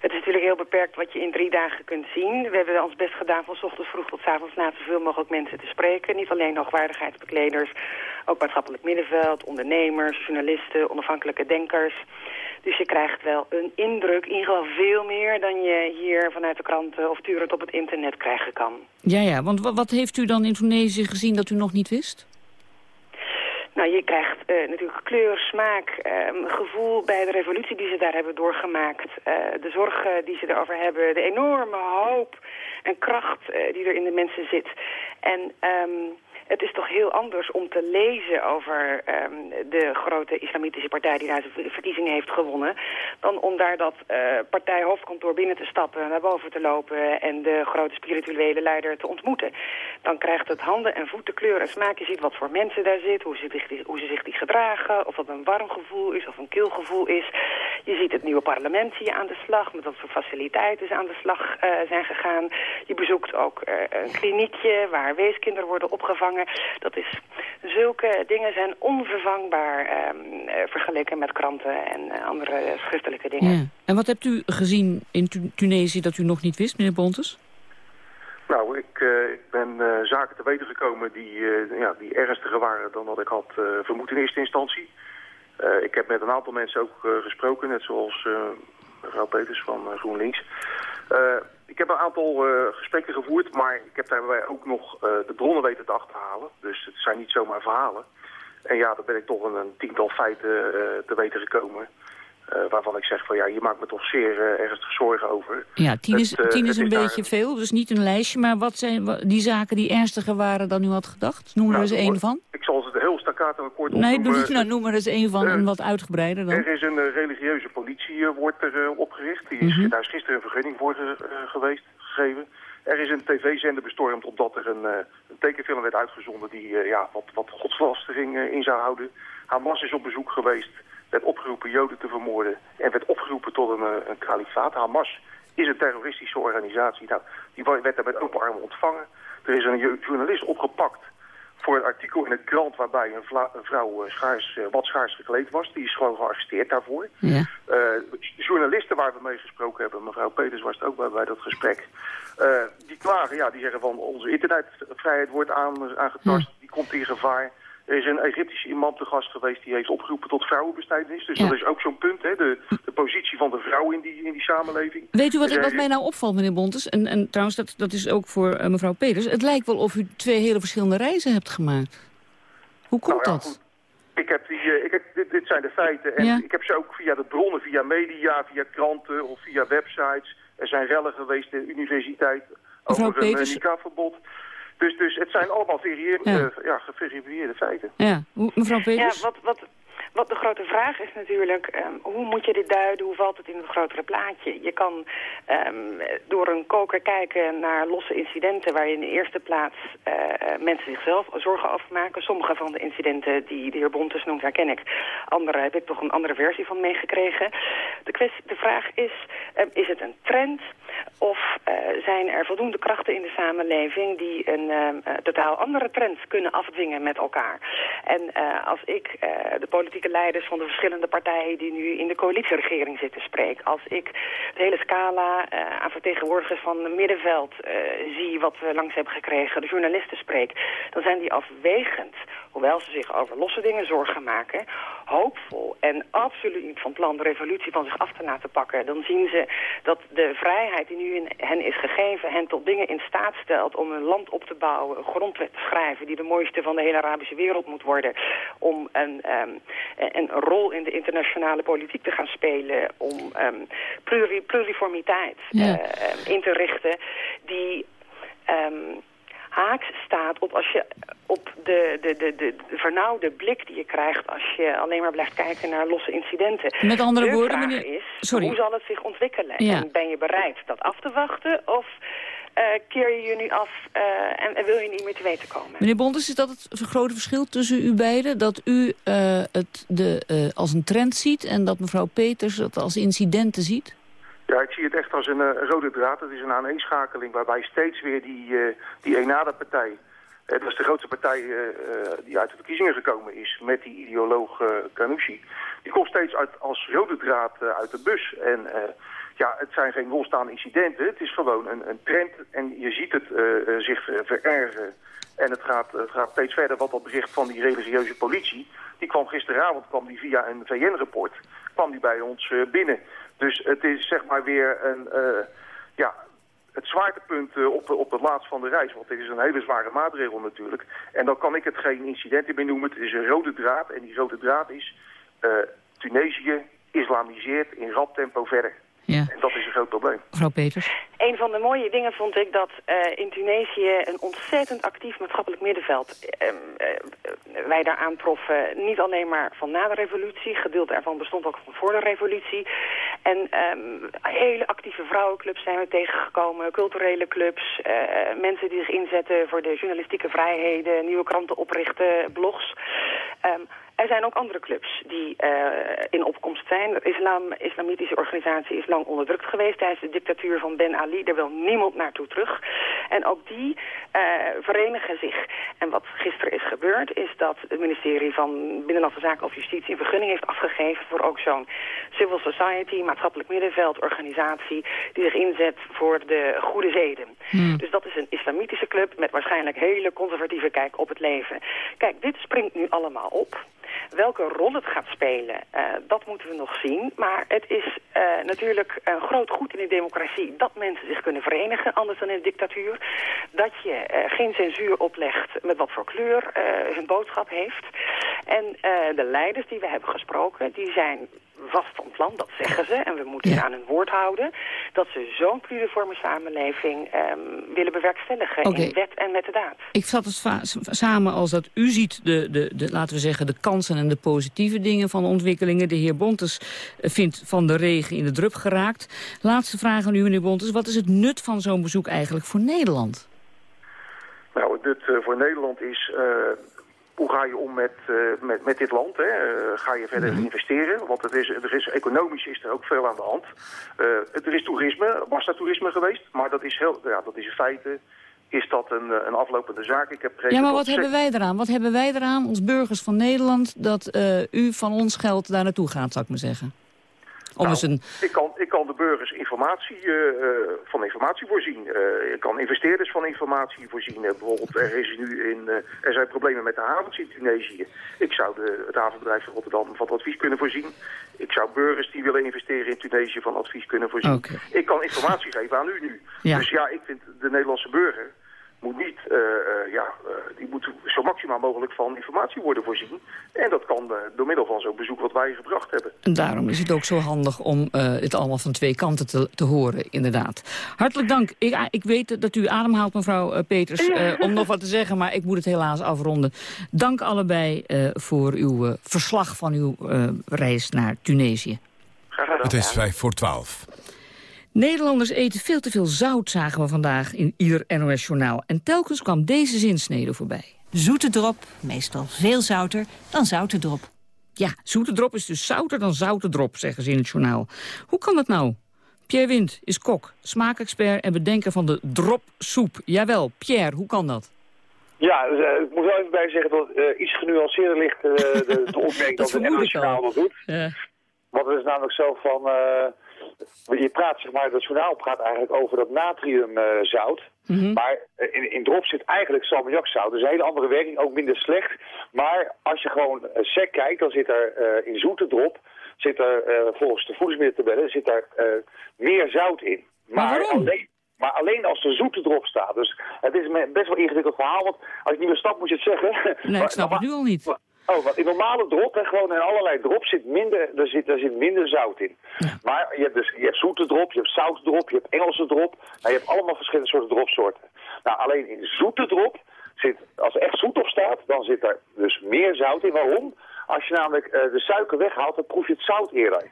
[SPEAKER 28] Het is natuurlijk heel beperkt wat je in drie dagen kunt zien. We hebben ons best gedaan van ochtends vroeg tot avonds laat zoveel mogelijk mensen te spreken. Niet alleen hoogwaardigheidsbekleders, ook maatschappelijk middenveld, ondernemers, journalisten, onafhankelijke denkers. Dus je krijgt wel een indruk, in ieder geval veel meer dan je hier vanuit de kranten of turend op het internet krijgen kan.
[SPEAKER 8] Ja, ja, want wa- wat heeft u dan in Tunesië gezien dat u nog niet wist?
[SPEAKER 28] Nou, je krijgt eh, natuurlijk kleur, smaak, ehm, gevoel bij de revolutie die ze daar hebben doorgemaakt. eh, de zorgen die ze erover hebben, de enorme hoop en kracht eh, die er in de mensen zit. En ehm, het is toch heel anders om te lezen over ehm, de grote islamitische partij die daar zijn verkiezingen heeft gewonnen... dan om daar dat eh, partijhoofdkantoor binnen te stappen, naar boven te lopen... en de grote spirituele leider te ontmoeten. Dan krijgt het handen en voeten kleur en smaak. Je ziet wat voor mensen daar zitten, hoe ze hoe ze zich die gedragen... of dat een warm gevoel is of een kil gevoel is. Je ziet het nieuwe parlement aan de slag... met wat voor faciliteiten ze aan de slag eh, zijn gegaan. Je bezoekt ook eh, een kliniekje waar weeskinderen worden opgevangen. Dat is, zulke dingen zijn onvervangbaar ehm, eh, vergeleken met kranten en eh, andere schriftelijke dingen.
[SPEAKER 8] Ja. En wat hebt u gezien in Tu- Tunesië dat u nog niet wist, meneer Bontes?
[SPEAKER 27] Nou, ik, eh, ik ben eh, zaken te weten gekomen die, eh, ja, die ernstiger waren dan wat ik had eh, vermoed in eerste instantie. Eh, ik heb met een aantal mensen ook eh, gesproken, net zoals eh, mevrouw Peters van eh, GroenLinks. Ik heb een aantal eh, gesprekken gevoerd, maar ik heb daarbij ook nog eh, de bronnen weten te achterhalen. Dus het zijn niet zomaar verhalen. En ja, daar ben ik toch een, een tiental feiten eh, te weten gekomen. Eh, waarvan ik zeg van ja, je maakt me toch zeer eh, ernstig zorgen over.
[SPEAKER 8] Ja, tien is,
[SPEAKER 27] Het, eh,
[SPEAKER 8] tien is
[SPEAKER 27] het
[SPEAKER 8] een beetje veel, dus niet een lijstje. Maar wat zijn die zaken die ernstiger waren dan u had gedacht? Noem er
[SPEAKER 27] Nou,
[SPEAKER 8] eens
[SPEAKER 27] er
[SPEAKER 8] één
[SPEAKER 27] wordt-
[SPEAKER 8] van.
[SPEAKER 27] Ik zal het heel staccato kort
[SPEAKER 8] Nee,
[SPEAKER 27] opnoemen.
[SPEAKER 8] doe, nou, noem er eens één van en wat uitgebreider dan.
[SPEAKER 27] Er is een religieuze politie wordt er opgericht. Die is,
[SPEAKER 8] Mhm.
[SPEAKER 27] Daar is gisteren een vergunning voor ge- geweest, gegeven. Er is een tv-zender bestormd omdat er een, een tekenfilm werd uitgezonden die ja, wat, wat godslastering in zou houden. Hamas is op bezoek geweest, werd opgeroepen Joden te vermoorden en werd opgeroepen tot een, eh, een kalifaat. Hamas is een terroristische organisatie. Nou, die werd daar met open armen ontvangen. Er is een jo- journalist opgepakt voor een artikel in het krant waarbij een, vrouw eh, schaars, eh, wat schaars gekleed was. Die is gewoon gearresteerd daarvoor.
[SPEAKER 8] Ja.
[SPEAKER 27] Journalisten waar we mee gesproken hebben, mevrouw Peters was het ook bij, bij dat gesprek, die klagen, ja, die zeggen van onze internetvrijheid wordt aan, aangetast, die komt in gevaar. Er is een Egyptische imam te gast geweest die heeft opgeroepen tot vrouwenbestrijdenis. Dus
[SPEAKER 8] Ja.
[SPEAKER 27] dat is ook zo'n punt, hè, de, de positie van de vrouw in die, in die samenleving.
[SPEAKER 8] Weet u wat, wat mij nou opvalt, meneer Bontes? En, en trouwens, dat, dat is ook voor eh, mevrouw Peters. Het lijkt wel of u twee hele verschillende reizen hebt gemaakt. Hoe komt
[SPEAKER 27] Nou ja,
[SPEAKER 8] dat?
[SPEAKER 27] Ik heb die, eh, ik heb, dit, dit zijn de feiten. En
[SPEAKER 8] Ja.
[SPEAKER 27] ik heb ze ook via de bronnen, via media, via kranten of via websites. Er zijn rellen geweest in de universiteit
[SPEAKER 8] Mevrouw
[SPEAKER 27] over een
[SPEAKER 8] Peters-
[SPEAKER 27] uh, NICA-verbod. Dus, dus het zijn allemaal
[SPEAKER 8] Ja.
[SPEAKER 27] eh, ja, geverifieerde feiten.
[SPEAKER 8] Ja, Hoe- mevrouw Peters?
[SPEAKER 28] Ja, wat, wat, wat de grote vraag is natuurlijk, ehm, hoe moet je dit duiden? Hoe valt het in het grotere plaatje? Je kan ehm, door een koker kijken naar losse incidenten... waar je in de eerste plaats eh, eh, mensen zichzelf zorgen over maken. Sommige van de incidenten die de heer Bontes noemt, herken ik. Andere heb ik toch een andere versie van meegekregen. De, kwestie, de vraag is, ehm, is het een trend... Of eh, zijn er voldoende krachten in de samenleving die een ehm, eh, totaal andere trend kunnen afdwingen met elkaar? En eh, als ik de politieke leiders van de verschillende partijen die nu in de coalitieregering zitten spreek, als ik de hele scala aan vertegenwoordigers van het middenveld zie wat we langs hebben gekregen, de journalisten spreek, dan zijn die afwegend, hoewel ze zich over losse dingen zorgen maken, hoopvol en absoluut niet van plan de revolutie van zich af te laten pakken. Dan zien ze dat de vrijheid die nu in hen is gegeven hen tot dingen in staat stelt om een land op te bouwen, een grondwet te schrijven die de mooiste van de hele Arabische wereld moet worden, om een, ehm, een rol in de internationale politiek te gaan spelen, om ehm, pluri- pluriformiteit
[SPEAKER 8] Ja.
[SPEAKER 28] eh, ehm, in te richten die... haaks staat op als je op de, de, de, de vernauwde blik die je krijgt als je alleen maar blijft kijken naar losse incidenten.
[SPEAKER 8] Met andere
[SPEAKER 28] de
[SPEAKER 8] woorden,
[SPEAKER 28] vraag
[SPEAKER 8] meneer-
[SPEAKER 28] is,
[SPEAKER 8] Sorry.
[SPEAKER 28] hoe zal het zich ontwikkelen?
[SPEAKER 8] Ja.
[SPEAKER 28] En ben je bereid dat af te wachten of eh, keer je je nu af eh, en, en wil je niet meer te weten komen?
[SPEAKER 8] Meneer Bontes, is dat het grote verschil tussen u beiden? Dat u eh, het de, als een trend ziet en dat mevrouw Peters het als incidenten ziet?
[SPEAKER 27] Ja, ik zie het echt als een eh, rode draad. Het is een aaneenschakeling waarbij steeds weer die, eh die Enada-partij... eh, dat is de grootste partij die uit de verkiezingen gekomen is... met die ideoloog Ghanouchi. Die komt steeds uit, als rode draad uit de bus. En ja, het zijn geen losstaande incidenten. Het is gewoon een, een trend en je ziet het zich verergeren. En het gaat, het gaat steeds verder, wat dat bericht van die religieuze politie... die kwam gisteravond kwam die via een VN-rapport kwam die bij ons binnen. Dus het is zeg maar weer een, eh, ja, het zwaartepunt eh, op, op het laatst van de reis. Want dit is een hele zware maatregel natuurlijk. En dan kan ik het geen incidenten meer noemen. Het is een rode draad. En die rode draad is eh, Tunesië islamiseert in rap tempo verder.
[SPEAKER 8] Ja.
[SPEAKER 27] En dat is een groot probleem.
[SPEAKER 8] Mevrouw Peters?
[SPEAKER 28] Een van de mooie dingen vond ik dat eh, in Tunesië een ontzettend actief maatschappelijk middenveld ehm, eh, wij daar aantroffen. Niet alleen maar van na de revolutie, gedeelte ervan bestond ook van voor de revolutie. En ehm, hele actieve vrouwenclubs zijn we tegengekomen, culturele clubs, eh, mensen die zich inzetten voor de journalistieke vrijheden, nieuwe kranten oprichten, blogs. Er zijn ook andere clubs die eh, in opkomst zijn. De islam, islamitische organisatie is lang onderdrukt geweest tijdens de dictatuur van Ben Ali. Daar wil niemand naartoe terug. En ook die eh, verenigen zich. En wat gisteren is gebeurd is dat het ministerie van Binnenlandse Zaken of Justitie een vergunning heeft afgegeven voor ook zo'n civil society, maatschappelijk middenveld, organisatie die zich inzet voor de goede zeden. Dus dat is een islamitische club met waarschijnlijk hele conservatieve kijk op het leven. Kijk, dit springt nu allemaal op. Welke rol het gaat spelen, eh, dat moeten we nog zien. Maar het is eh, natuurlijk een groot goed in de democratie dat mensen zich kunnen verenigen, anders dan in de dictatuur. Dat je eh, geen censuur oplegt met wat voor kleur eh, hun boodschap heeft. En eh, de leiders die we hebben gesproken, die zijn vast van plan, dat zeggen ze. En we moeten ze aan hun woord houden. Dat ze zo'n pluriforme samenleving ehm, willen bewerkstelligen in wet en met de daad.
[SPEAKER 8] Ik vat het samen als dat u ziet de, de, de, laten we zeggen, de kansen en de positieve dingen van de ontwikkelingen. De heer Bontes eh, vindt van de regen in de drup geraakt. Laatste vraag aan u, meneer Bontes. Wat is het nut van zo'n bezoek eigenlijk voor Nederland?
[SPEAKER 27] Nou, dit eh, voor Nederland is... eh, hoe ga je om met, eh, met, met dit land? Hè? Eh, ga je verder investeren? Want het is, er is, economisch is er ook veel aan de hand. Eh, er is toerisme, was er toerisme geweest. Maar dat is, heel, ja, dat is in feite is dat een, een aflopende zaak. Ik heb
[SPEAKER 8] Ja, maar wat hebben wij eraan? Wat hebben wij eraan, als burgers van Nederland, dat eh, u van ons geld daar naartoe gaat, zou ik maar zeggen? Om
[SPEAKER 27] Nou,
[SPEAKER 8] eens een...
[SPEAKER 27] ik, kan, ik kan de burgers informatie, eh, eh, van informatie voorzien. Eh, ik kan investeerders van informatie voorzien. Bijvoorbeeld, er, is nu in, er zijn problemen met de havens in Tunesië. Ik zou de, het havenbedrijf van Rotterdam van advies kunnen voorzien. Ik zou burgers die willen investeren in Tunesië van advies kunnen voorzien. Ik kan informatie geven aan u nu.
[SPEAKER 8] Ja.
[SPEAKER 27] Dus ja, ik vind de Nederlandse burger moet niet, eh, eh, ja, eh, die moet zo maximaal mogelijk van informatie worden voorzien. En dat kan eh, door middel van zo'n bezoek wat wij gebracht hebben.
[SPEAKER 8] En daarom is het ook zo handig om eh, het allemaal van twee kanten te, te horen, inderdaad. Hartelijk dank. Ik, ah, ik weet dat u ademhaalt, mevrouw Peters, eh, om nog wat te zeggen, maar ik moet het helaas afronden. Dank allebei eh, voor uw verslag van uw eh, reis naar Tunesië.
[SPEAKER 7] Het is vijf voor twaalf.
[SPEAKER 8] Nederlanders eten veel te veel zout, zagen we vandaag in ieder NOS-journaal. En telkens kwam deze zinsnede voorbij.
[SPEAKER 29] Zoete drop, meestal veel zouter dan zoute drop.
[SPEAKER 8] Ja, zoete drop is dus zouter dan zoute drop, zeggen ze in het journaal. Hoe kan dat nou? Pierre Wind is kok, smaakexpert en bedenker van de dropsoep. Jawel, Pierre, hoe kan dat?
[SPEAKER 30] Ja, dus, eh, ik moet wel even bij zeggen dat eh, iets genuanceerder ligt eh, de, de opmerking dat, het
[SPEAKER 8] vermoed ik
[SPEAKER 30] NOS-journaal
[SPEAKER 8] al.
[SPEAKER 30] dat doet.
[SPEAKER 8] Ja.
[SPEAKER 30] Want het is namelijk zo van... eh, je praat, zeg maar, dat journaal praat eigenlijk over dat natriumzout.
[SPEAKER 8] Mhm.
[SPEAKER 30] Maar eh, in, in drop zit eigenlijk salmiakzout. Dus een hele andere werking, ook minder slecht. Maar als je gewoon eh, sec kijkt, dan zit er eh, in zoete drop... zit er eh, volgens de voedingsmiddelentabellen zit er eh, meer zout in. Maar, alleen, maar alleen als de zoete drop staat. Dus het is een best wel ingewikkeld verhaal. Want als je niet meer snapt, moet je het zeggen.
[SPEAKER 8] Nee, ik snap het nu al niet.
[SPEAKER 30] Oh, want in normale drop, en gewoon in allerlei drop, zit minder, er, zit, er zit minder zout in. Maar je hebt dus je hebt zoete drop, je hebt zoute drop, je hebt Engelse drop. Nou, je hebt allemaal verschillende soorten dropsoorten. Nou, alleen in zoete drop zit, als er echt zoet op staat, dan zit er dus meer zout in. Waarom? Als je namelijk eh, de suiker weghaalt, dan proef je het zout eerder.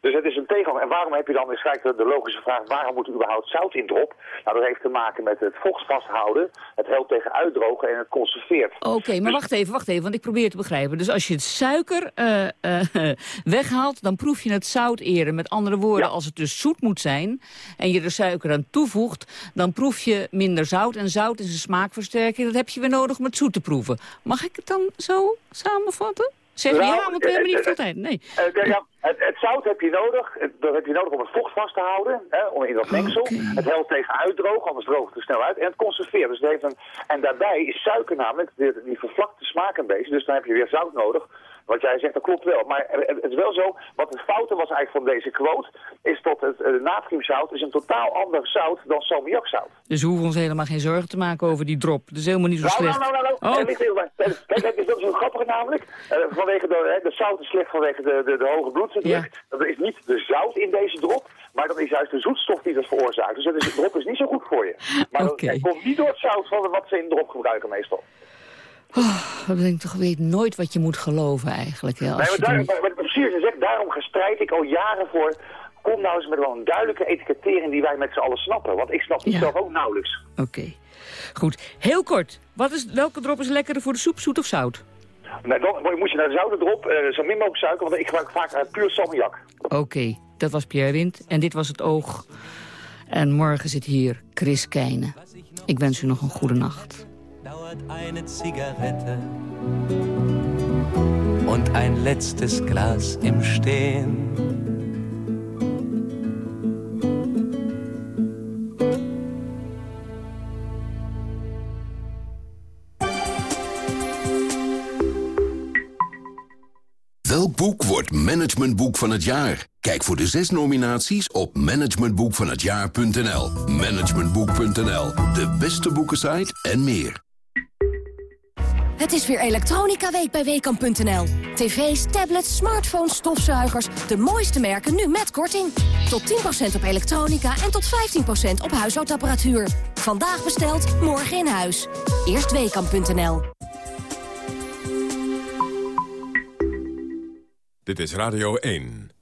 [SPEAKER 30] Dus het is een tegenhanger. En waarom heb je dan, is eigenlijk de, logische vraag, waarom moet er überhaupt zout in drop? Nou, dat heeft te maken met het vocht vasthouden, het helpt tegen uitdrogen en het conserveert.
[SPEAKER 8] Oké, maar wacht even, wacht even, want ik probeer te begrijpen. Dus als je het suiker eh, eh, weghaalt, dan proef je het zout eerder. Met andere woorden, als het dus zoet moet zijn en je er suiker aan toevoegt... dan proef je minder zout. En zout is een smaakversterking, dat heb je weer nodig om het zoet te proeven. Mag ik het dan zo samenvatten? Zeg je
[SPEAKER 30] Nou,
[SPEAKER 8] ja, want we hebben niet veel tijd. Nee.
[SPEAKER 30] Ja, ja, het, het zout heb je nodig. Het, dat heb je nodig om het vocht vast te houden. Hè, om in dat mengsel. Het helpt tegen uitdrogen, anders droogt het te snel uit. En het conserveert. Dus het heeft een, en daarbij is suiker namelijk, die, die vervlakt de smaak een beetje. Dus dan heb je weer zout nodig. Wat jij zegt, dat klopt wel. Maar het is wel zo, wat de foute was eigenlijk van deze quote... is dat het eh, natriumzout is een totaal ander zout dan salmiakzout.
[SPEAKER 8] Dus we hoeven ons helemaal geen zorgen te maken over die drop. Dat is helemaal niet zo
[SPEAKER 30] Nou,
[SPEAKER 8] slecht.
[SPEAKER 30] nou, nou, nou, nou.
[SPEAKER 8] Oh.
[SPEAKER 30] Eh, Kijk, dat is zo grappig namelijk. Eh, vanwege de, de zout is slecht vanwege de, de, de hoge bloeddruk. Dat is niet de zout in deze drop, maar dat is juist de zoetstof die dat veroorzaakt. Dus dat is, de drop is niet zo goed voor je. Maar dat het komt niet door het zout van wat ze in de drop gebruiken meestal.
[SPEAKER 8] Oh, dat denk ik toch weet nooit wat je moet geloven eigenlijk. Hè, als
[SPEAKER 30] Nee, maar,
[SPEAKER 8] het
[SPEAKER 30] daar, maar, maar precies gezegd, daarom gestrijd ik al jaren voor... kom nou eens met wel een duidelijke etikettering die wij met z'n allen snappen. Want ik snap het zelf ook nauwelijks.
[SPEAKER 8] Oké. Goed, heel kort. Wat is, welke drop is lekkerder voor de soep, zoet of zout?
[SPEAKER 30] Nou, dan moet je naar de zoute drop, eh, zo min mogelijk suiker, want ik gebruik vaak eh, puur salmiak.
[SPEAKER 8] Oké, dat was Pierre Wind en dit was het oog. En morgen zit hier Chris Keijne. Ik wens u nog een goede nacht.
[SPEAKER 31] dauert eine Zigarette und ein letztes Glas im Stehen.
[SPEAKER 32] Boek wordt managementboek van het jaar? Kijk voor de zes nominaties op managementboekvanhetjaar.nl. Managementboek.nl, de beste boekensite en meer.
[SPEAKER 26] Het is weer Elektronica Week bij Weekamp.nl. TV's, tablets, smartphones, stofzuigers. De mooiste merken nu met korting. Tot 10% op elektronica en tot 15% op huishoudapparatuur. Vandaag besteld, morgen in huis. Eerst Weekamp.nl.
[SPEAKER 7] Dit is Radio 1.